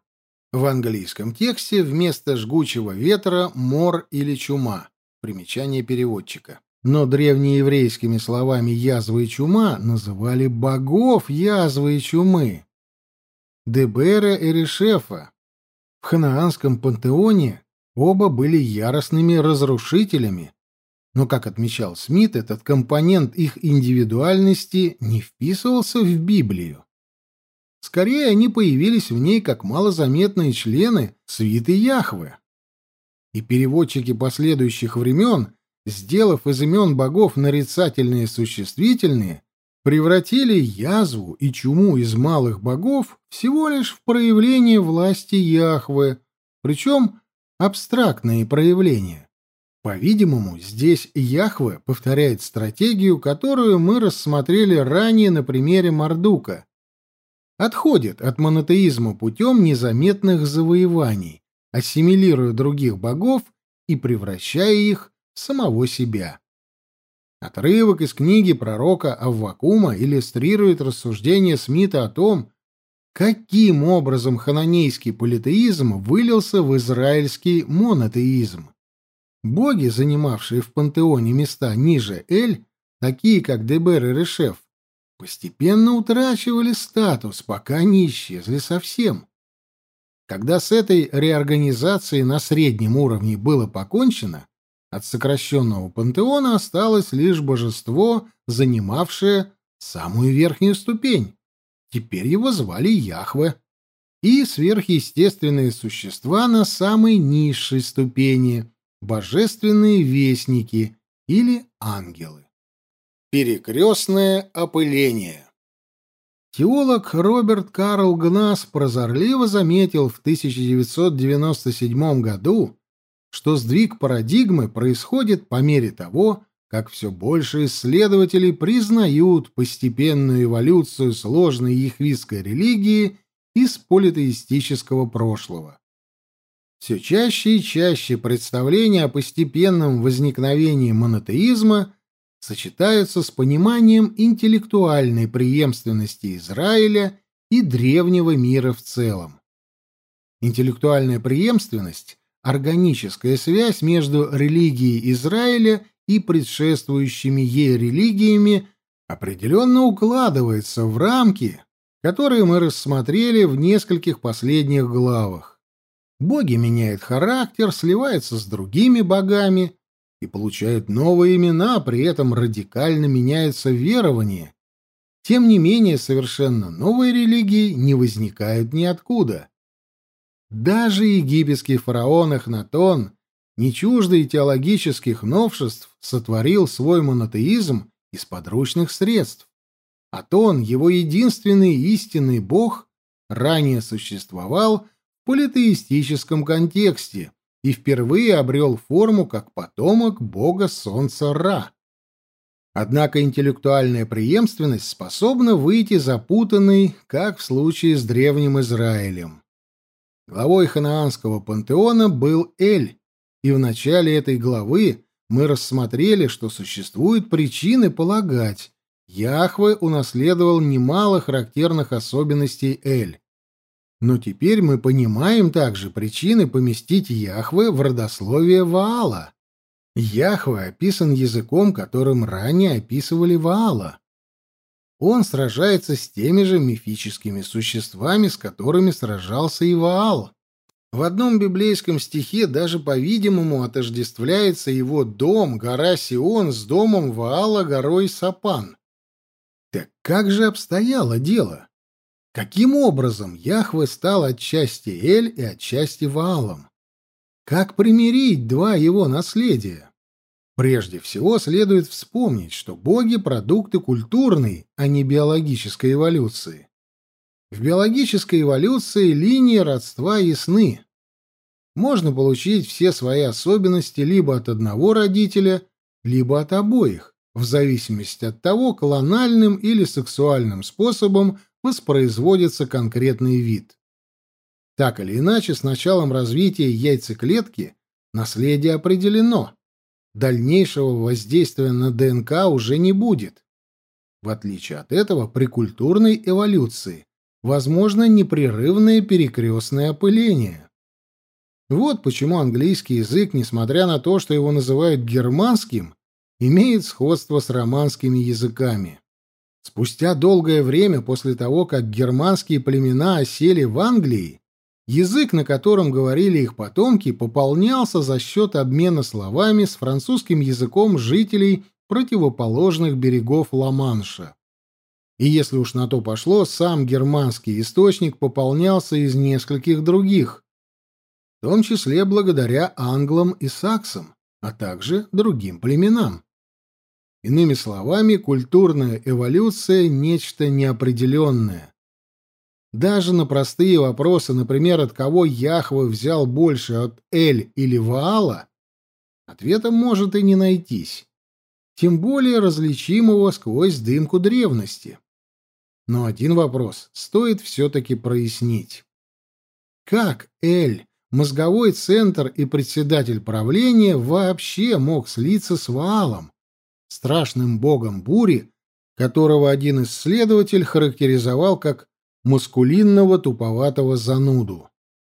В английском тексте вместо жгучего ветра мор или чума. Примечание переводчика но древнееврейскими словами «язва» и «чума» называли богов язвы и чумы. Дебера и Решефа. В ханаанском пантеоне оба были яростными разрушителями, но, как отмечал Смит, этот компонент их индивидуальности не вписывался в Библию. Скорее, они появились в ней как малозаметные члены свиты Яхвы. И переводчики последующих времен сделав из имен богов нарицательные существительные, превратили язву и чуму из малых богов всего лишь в проявление власти Яхвы, причем абстрактные проявления. По-видимому, здесь Яхве повторяет стратегию, которую мы рассмотрели ранее на примере Мардука. Отходит от монотеизма путем незаметных завоеваний, ассимилируя других богов и превращая их самого себя. Отрывок из книги пророка Аввакума иллюстрирует рассуждение Смита о том, каким образом хананейский политеизм вылился в израильский монотеизм. Боги, занимавшие в пантеоне места ниже Эль, такие как Дебер и Решеф, постепенно утрачивали статус, пока не исчезли совсем. Когда с этой реорганизацией на среднем уровне было покончено, от сокращенного пантеона осталось лишь божество, занимавшее самую верхнюю ступень. Теперь его звали Яхве. И сверхъестественные существа на самой низшей ступени — божественные вестники или ангелы. Перекрестное опыление Теолог Роберт Карл Гнас прозорливо заметил в 1997 году, что сдвиг парадигмы происходит по мере того, как все больше исследователей признают постепенную эволюцию сложной яхвистской религии из политеистического прошлого. Все чаще и чаще представления о постепенном возникновении монотеизма сочетаются с пониманием интеллектуальной преемственности Израиля и древнего мира в целом. Интеллектуальная преемственность – органическая связь между религией Израиля и предшествующими ей религиями определенно укладывается в рамки, которые мы рассмотрели в нескольких последних главах. Боги меняют характер, сливаются с другими богами – и получают новые имена, при этом радикально меняется верование. Тем не менее, совершенно новые религии не возникают ниоткуда. Даже египетский фараон Эхнатон, не чуждый теологических новшеств, сотворил свой монотеизм из подручных средств. Атон, его единственный истинный бог, ранее существовал в политеистическом контексте, и впервые обрел форму как потомок бога солнца Ра. Однако интеллектуальная преемственность способна выйти запутанной, как в случае с древним Израилем. Главой ханаанского пантеона был Эль, и в начале этой главы мы рассмотрели, что существуют причины полагать, Яхве унаследовал немало характерных особенностей Эль. Но теперь мы понимаем также причины поместить Яхве в родословие Ваала. Яхве описан языком, которым ранее описывали Ваала. Он сражается с теми же мифическими существами, с которыми сражался и Ваал. В одном библейском стихе даже, по-видимому, отождествляется его дом, гора Сион, с домом Ваала, горой Сапан. Так как же обстояло дело? Каким образом Яхве стал отчасти Эль и отчасти Ваалом? Как примирить два его наследия? Прежде всего следует вспомнить, что боги — продукты культурной, а не биологической эволюции. В биологической эволюции линии родства ясны. Можно получить все свои особенности либо от одного родителя, либо от обоих, в зависимости от того, колональным или сексуальным способом воспроизводится конкретный вид. Так или иначе, с началом развития яйцеклетки наследие определено. Дальнейшего воздействия на ДНК уже не будет. В отличие от этого, при культурной эволюции возможно непрерывное перекрестное опыление. Вот почему английский язык, несмотря на то, что его называют германским, имеет сходство с романскими языками. Спустя долгое время после того, как германские племена осели в Англии, язык, на котором говорили их потомки, пополнялся за счет обмена словами с французским языком жителей противоположных берегов Ла-Манша. И если уж на то пошло, сам германский источник пополнялся из нескольких других, в том числе благодаря англам и саксам, а также другим племенам. Иными словами, культурная эволюция — нечто неопределенное. Даже на простые вопросы, например, от кого Яхве взял больше, от Эль или Ваала, ответа может и не найтись, тем более различимого сквозь дымку древности. Но один вопрос стоит все-таки прояснить. Как Эль, мозговой центр и председатель правления, вообще мог слиться с Ваалом? страшным богом бури, которого один исследователь характеризовал как мускулинного туповатого зануду.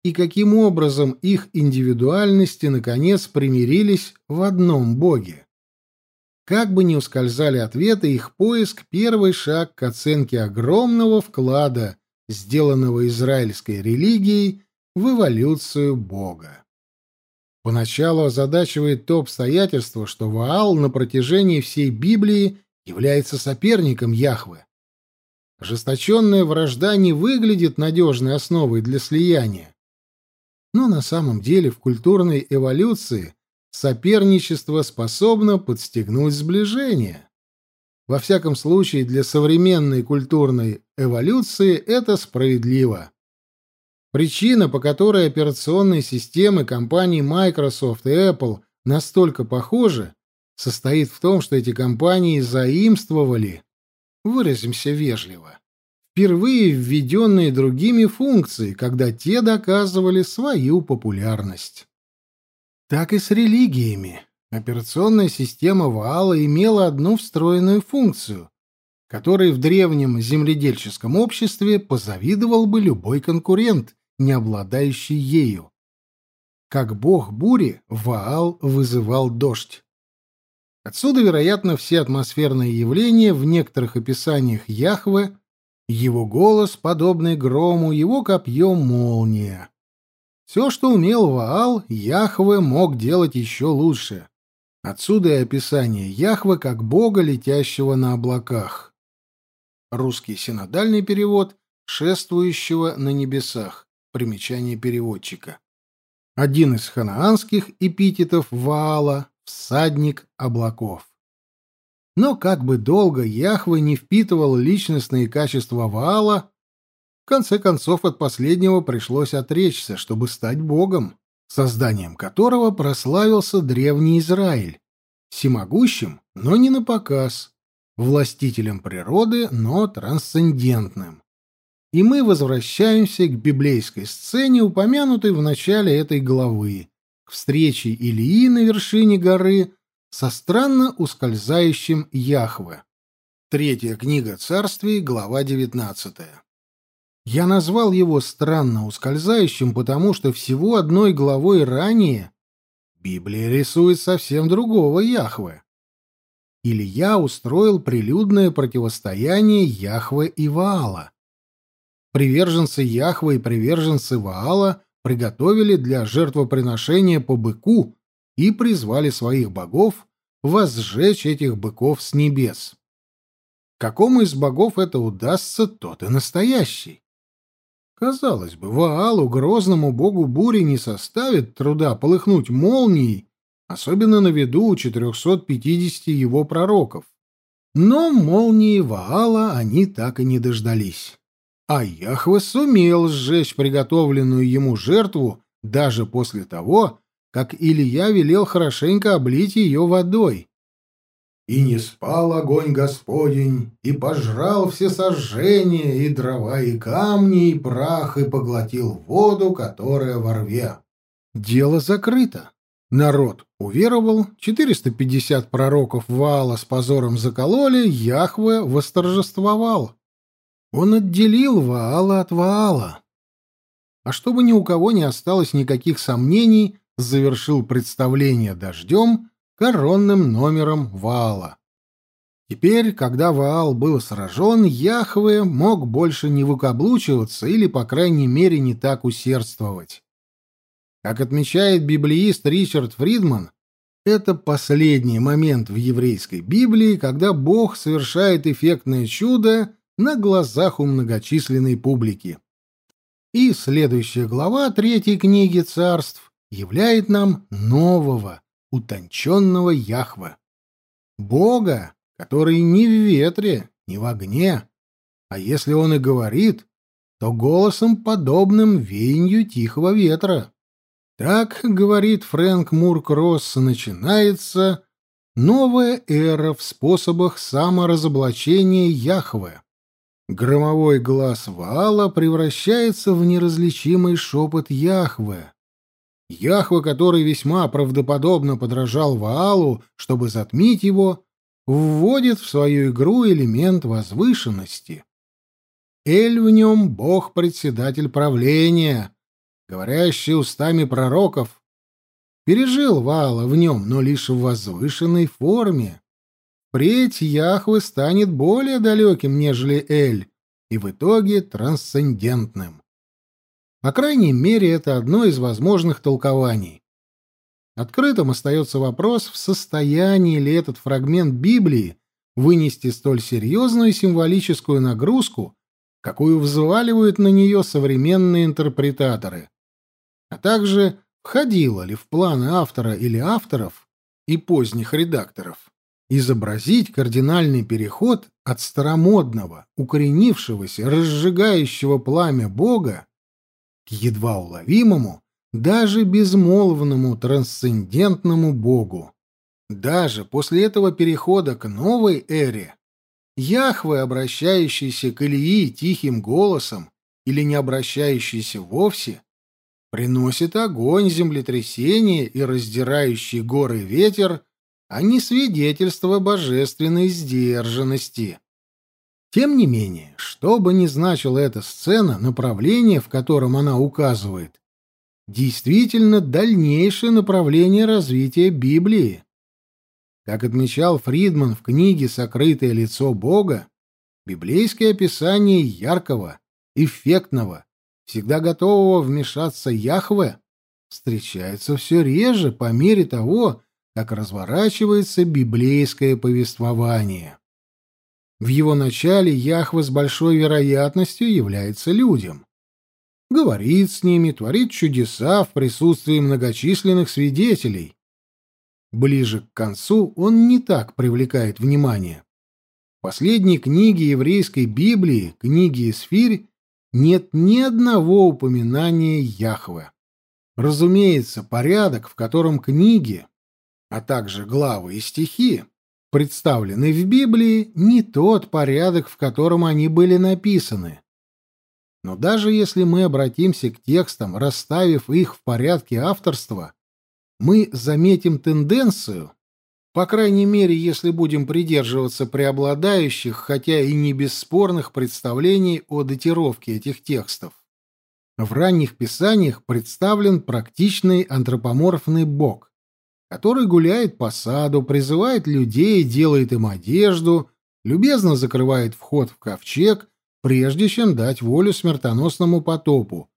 И каким образом их индивидуальности наконец примирились в одном боге. Как бы ни ускользали ответы, их поиск — первый шаг к оценке огромного вклада, сделанного израильской религией в эволюцию Бога. Поначалу озадачивает то обстоятельство, что Ваал на протяжении всей Библии является соперником Яхве. Ожесточенная вражда не выглядит надежной основой для слияния. Но на самом деле в культурной эволюции соперничество способно подстегнуть сближение. Во всяком случае, для современной культурной эволюции это справедливо. Причина, по которой операционные системы компаний Microsoft и Apple настолько похожи, состоит в том, что эти компании заимствовали, выразимся вежливо, впервые введенные другими функции, когда те доказывали свою популярность. Так и с религиями. Операционная система Ваала имела одну встроенную функцию, которой в древнем земледельческом обществе позавидовал бы любой конкурент, не обладающий ею. Как бог бури, Ваал вызывал дождь. Отсюда, вероятно, все атмосферные явления в некоторых описаниях Яхве его голос, подобный грому, его копье — молния. Все, что умел Ваал, Яхве мог делать еще лучше. Отсюда и описание Яхве как бога, летящего на облаках. Русский синодальный перевод «шествующего на небесах». Примечание переводчика. Один из ханаанских эпитетов Ваала — всадник облаков. Но как бы долго Яхве не впитывал личностные качества Ваала, в конце концов от последнего пришлось отречься, чтобы стать богом, созданием которого прославился древний Израиль, всемогущим, но не на показ, властителем природы, но трансцендентным. И мы возвращаемся к библейской сцене, упомянутой в начале этой главы, к встрече Илии на вершине горы со странно ускользающим Яхве. Третья книга царствий, глава 19. Я назвал его странно ускользающим, потому что всего одной главой ранее Библия рисует совсем другого Яхве. Илья устроил прилюдное противостояние Яхве и Ваала. Приверженцы Яхве и приверженцы Ваала приготовили для жертвоприношения по быку и призвали своих богов возжечь этих быков с небес. Какому из богов это удастся, тот и настоящий. Казалось бы, Ваалу, грозному богу бури, не составит труда полыхнуть молнией, особенно на виду у 450 его пророков. Но молнии Ваала они так и не дождались. А Яхве сумел сжечь приготовленную ему жертву даже после того, как Илья велел хорошенько облить ее водой. «И не спал огонь Господень, и пожрал все сожжения, и дрова, и камни, и прах, и поглотил воду, которая во рве». Дело закрыто. Народ уверовал, 450 пророков Ваала с позором закололи, Яхве восторжествовал. Он отделил Ваала от Ваала. А чтобы ни у кого не осталось никаких сомнений, завершил представление дождем коронным номером Ваала. Теперь, когда Ваал был сражен, Яхве мог больше не выкаблучиваться или, по крайней мере, не так усердствовать. Как отмечает библеист Ричард Фридман, это последний момент в еврейской Библии, когда Бог совершает эффектное чудо на глазах у многочисленной публики. И следующая глава третьей книги царств являет нам нового, утонченного Яхва. Бога, который ни в ветре, ни в огне, а если он и говорит, то голосом, подобным веянию тихого ветра. Так, говорит Фрэнк Мурк-Росс, начинается новая эра в способах саморазоблачения Яхве. Громовой глаз Ваала превращается в неразличимый шепот Яхве. Яхве, который весьма правдоподобно подражал Ваалу, чтобы затмить его, вводит в свою игру элемент возвышенности. Эль в нем — бог-председатель правления, говорящий устами пророков. Пережил Ваала в нем, но лишь в возвышенной форме. Впредь Яхве станет более далеким, нежели Эль, и в итоге трансцендентным. По крайней мере, это одно из возможных толкований. Открытым остается вопрос, в состоянии ли этот фрагмент Библии вынести столь серьезную символическую нагрузку, какую взваливают на нее современные интерпретаторы, а также входило ли в планы автора или авторов и поздних редакторов изобразить кардинальный переход от старомодного, укоренившегося, разжигающего пламя Бога к едва уловимому, даже безмолвному трансцендентному Богу. Даже после этого перехода к новой эре Яхве, обращающийся к Илии тихим голосом или не обращающийся вовсе, приносит огонь, землетрясение и раздирающий горы ветер, а не свидетельство божественной сдержанности. Тем не менее, что бы ни значила эта сцена, направление, в котором она указывает, действительно дальнейшее направление развития Библии. Как отмечал Фридман в книге «Сокрытое лицо Бога», библейское описание яркого, эффектного, всегда готового вмешаться Яхве встречается все реже по мере того, как разворачивается библейское повествование. В его начале Яхве с большой вероятностью является людям. Говорит с ними, творит чудеса в присутствии многочисленных свидетелей, Ближе к концу он не так привлекает внимание. В последней книге еврейской Библии, книге Исфирь, нет ни одного упоминания Яхве. Разумеется, порядок, в котором книги, а также главы и стихи, представлены в Библии, не тот порядок, в котором они были написаны. Но даже если мы обратимся к текстам, расставив их в порядке авторства, мы заметим тенденцию, по крайней мере, если будем придерживаться преобладающих, хотя и не бесспорных представлений о датировке этих текстов. В ранних писаниях представлен практичный антропоморфный бог, который гуляет по саду, призывает людей, делает им одежду, любезно закрывает вход в ковчег, прежде чем дать волю смертоносному потопу,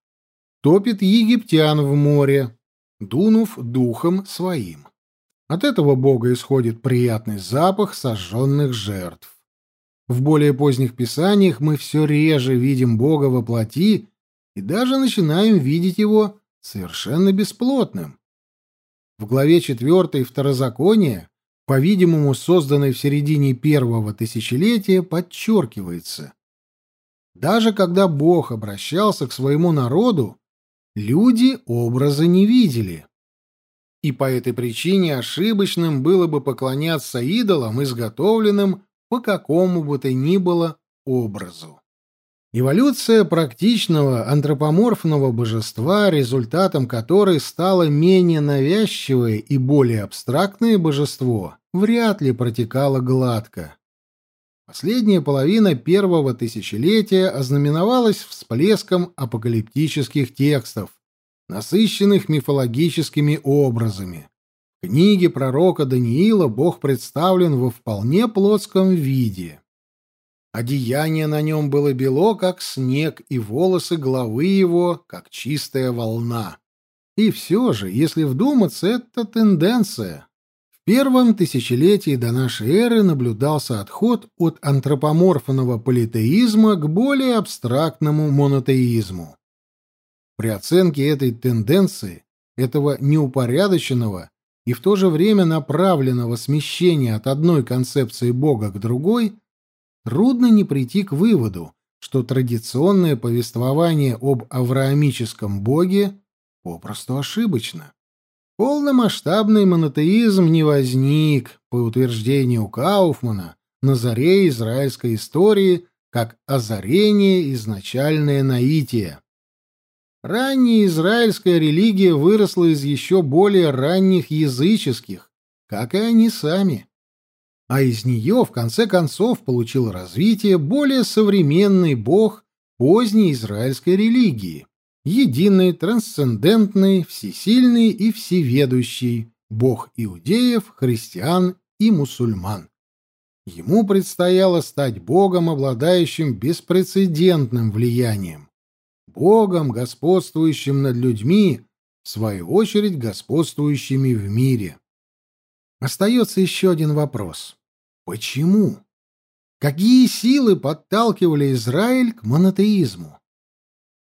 топит египтян в море, дунув духом своим. От этого бога исходит приятный запах сожженных жертв. В более поздних писаниях мы все реже видим бога во плоти и даже начинаем видеть его совершенно бесплотным. В главе 4 Второзакония, по-видимому, созданной в середине первого тысячелетия, подчеркивается. Даже когда Бог обращался к своему народу, люди образа не видели. И по этой причине ошибочным было бы поклоняться идолам, изготовленным по какому бы то ни было образу. Эволюция практичного антропоморфного божества, результатом которой стало менее навязчивое и более абстрактное божество, вряд ли протекала гладко. Последняя половина первого тысячелетия ознаменовалась всплеском апокалиптических текстов, насыщенных мифологическими образами. В книге пророка Даниила Бог представлен во вполне плотском виде. Одеяние на нем было бело, как снег, и волосы головы его, как чистая волна. И все же, если вдуматься, это тенденция, первом тысячелетии до нашей эры наблюдался отход от антропоморфного политеизма к более абстрактному монотеизму. При оценке этой тенденции, этого неупорядоченного и в то же время направленного смещения от одной концепции Бога к другой, трудно не прийти к выводу, что традиционное повествование об авраамическом Боге попросту ошибочно. Полномасштабный монотеизм не возник, по утверждению Кауфмана, на заре израильской истории как озарение изначальное наитие. Ранняя израильская религия выросла из еще более ранних языческих, как и они сами. А из нее, в конце концов, получил развитие более современный бог поздней израильской религии единый, трансцендентный, всесильный и всеведущий, Бог иудеев, христиан и мусульман. Ему предстояло стать Богом, обладающим беспрецедентным влиянием, Богом, господствующим над людьми, в свою очередь господствующими в мире. Остается еще один вопрос. Почему? Какие силы подталкивали Израиль к монотеизму?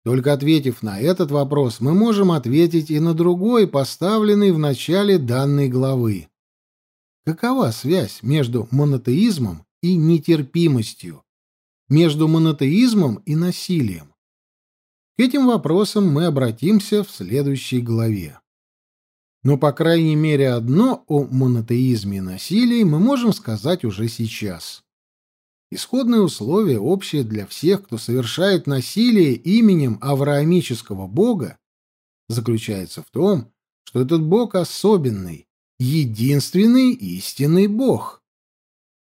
Только ответив на этот вопрос, мы можем ответить и на другой, поставленный в начале данной главы. Какова связь между монотеизмом и нетерпимостью, между монотеизмом и насилием? К этим вопросам мы обратимся в следующей главе. Но, по крайней мере, одно о монотеизме и насилии мы можем сказать уже сейчас. Исходное условие, общее для всех, кто совершает насилие именем авраамического бога, заключается в том, что этот бог особенный, единственный истинный бог.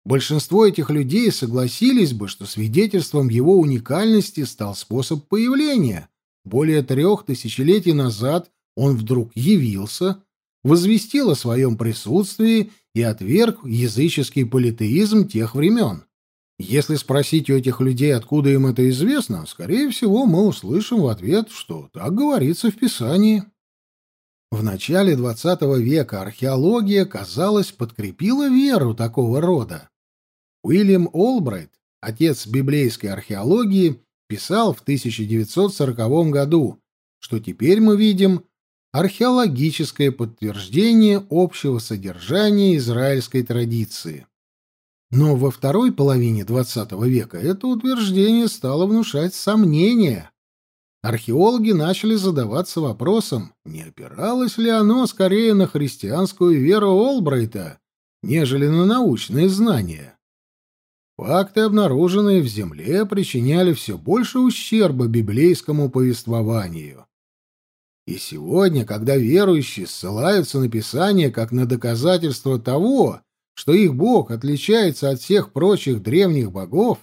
Большинство этих людей согласились бы, что свидетельством его уникальности стал способ появления. Более трех тысячелетий назад он вдруг явился, возвестил о своем присутствии и отверг языческий политеизм тех времен. Если спросить у этих людей, откуда им это известно, скорее всего, мы услышим в ответ, что так говорится в Писании. В начале XX века археология, казалось, подкрепила веру такого рода. Уильям Олбрайт, отец библейской археологии, писал в 1940 году, что теперь мы видим археологическое подтверждение общего содержания израильской традиции. Но во второй половине XX века это утверждение стало внушать сомнения. Археологи начали задаваться вопросом, не опиралось ли оно скорее на христианскую веру Олбрайта, нежели на научные знания. Факты, обнаруженные в земле, причиняли все больше ущерба библейскому повествованию. И сегодня, когда верующие ссылаются на Писание как на доказательство того, что их бог отличается от всех прочих древних богов,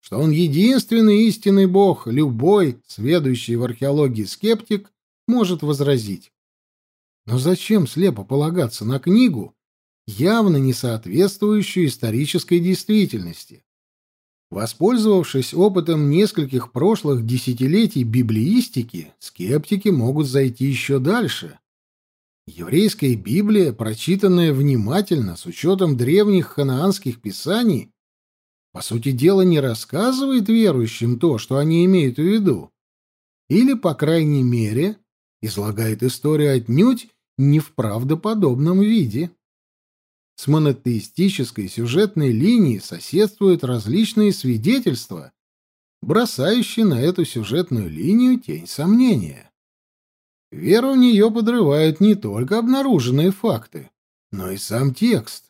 что он единственный истинный бог, любой, сведущий в археологии скептик, может возразить. Но зачем слепо полагаться на книгу, явно не соответствующую исторической действительности? Воспользовавшись опытом нескольких прошлых десятилетий библеистики, скептики могут зайти еще дальше Еврейская Библия, прочитанная внимательно с учетом древних ханаанских писаний, по сути дела не рассказывает верующим то, что они имеют в виду, или, по крайней мере, излагает историю отнюдь не в правдоподобном виде. С монотеистической сюжетной линией соседствуют различные свидетельства, бросающие на эту сюжетную линию тень сомнения. Веру в нее подрывают не только обнаруженные факты, но и сам текст.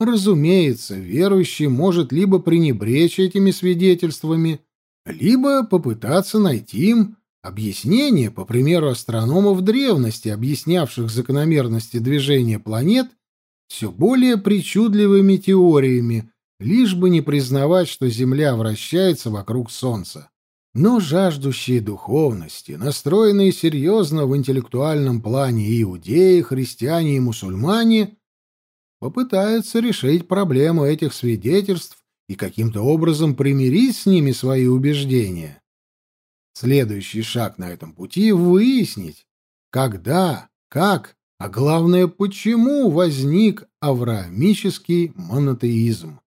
Разумеется, верующий может либо пренебречь этими свидетельствами, либо попытаться найти им объяснение, по примеру астрономов древности, объяснявших закономерности движения планет все более причудливыми теориями, лишь бы не признавать, что Земля вращается вокруг Солнца. Но жаждущие духовности, настроенные серьезно в интеллектуальном плане иудеи, христиане и мусульмане, попытаются решить проблему этих свидетельств и каким-то образом примирить с ними свои убеждения. Следующий шаг на этом пути — выяснить, когда, как, а главное, почему возник авраамический монотеизм.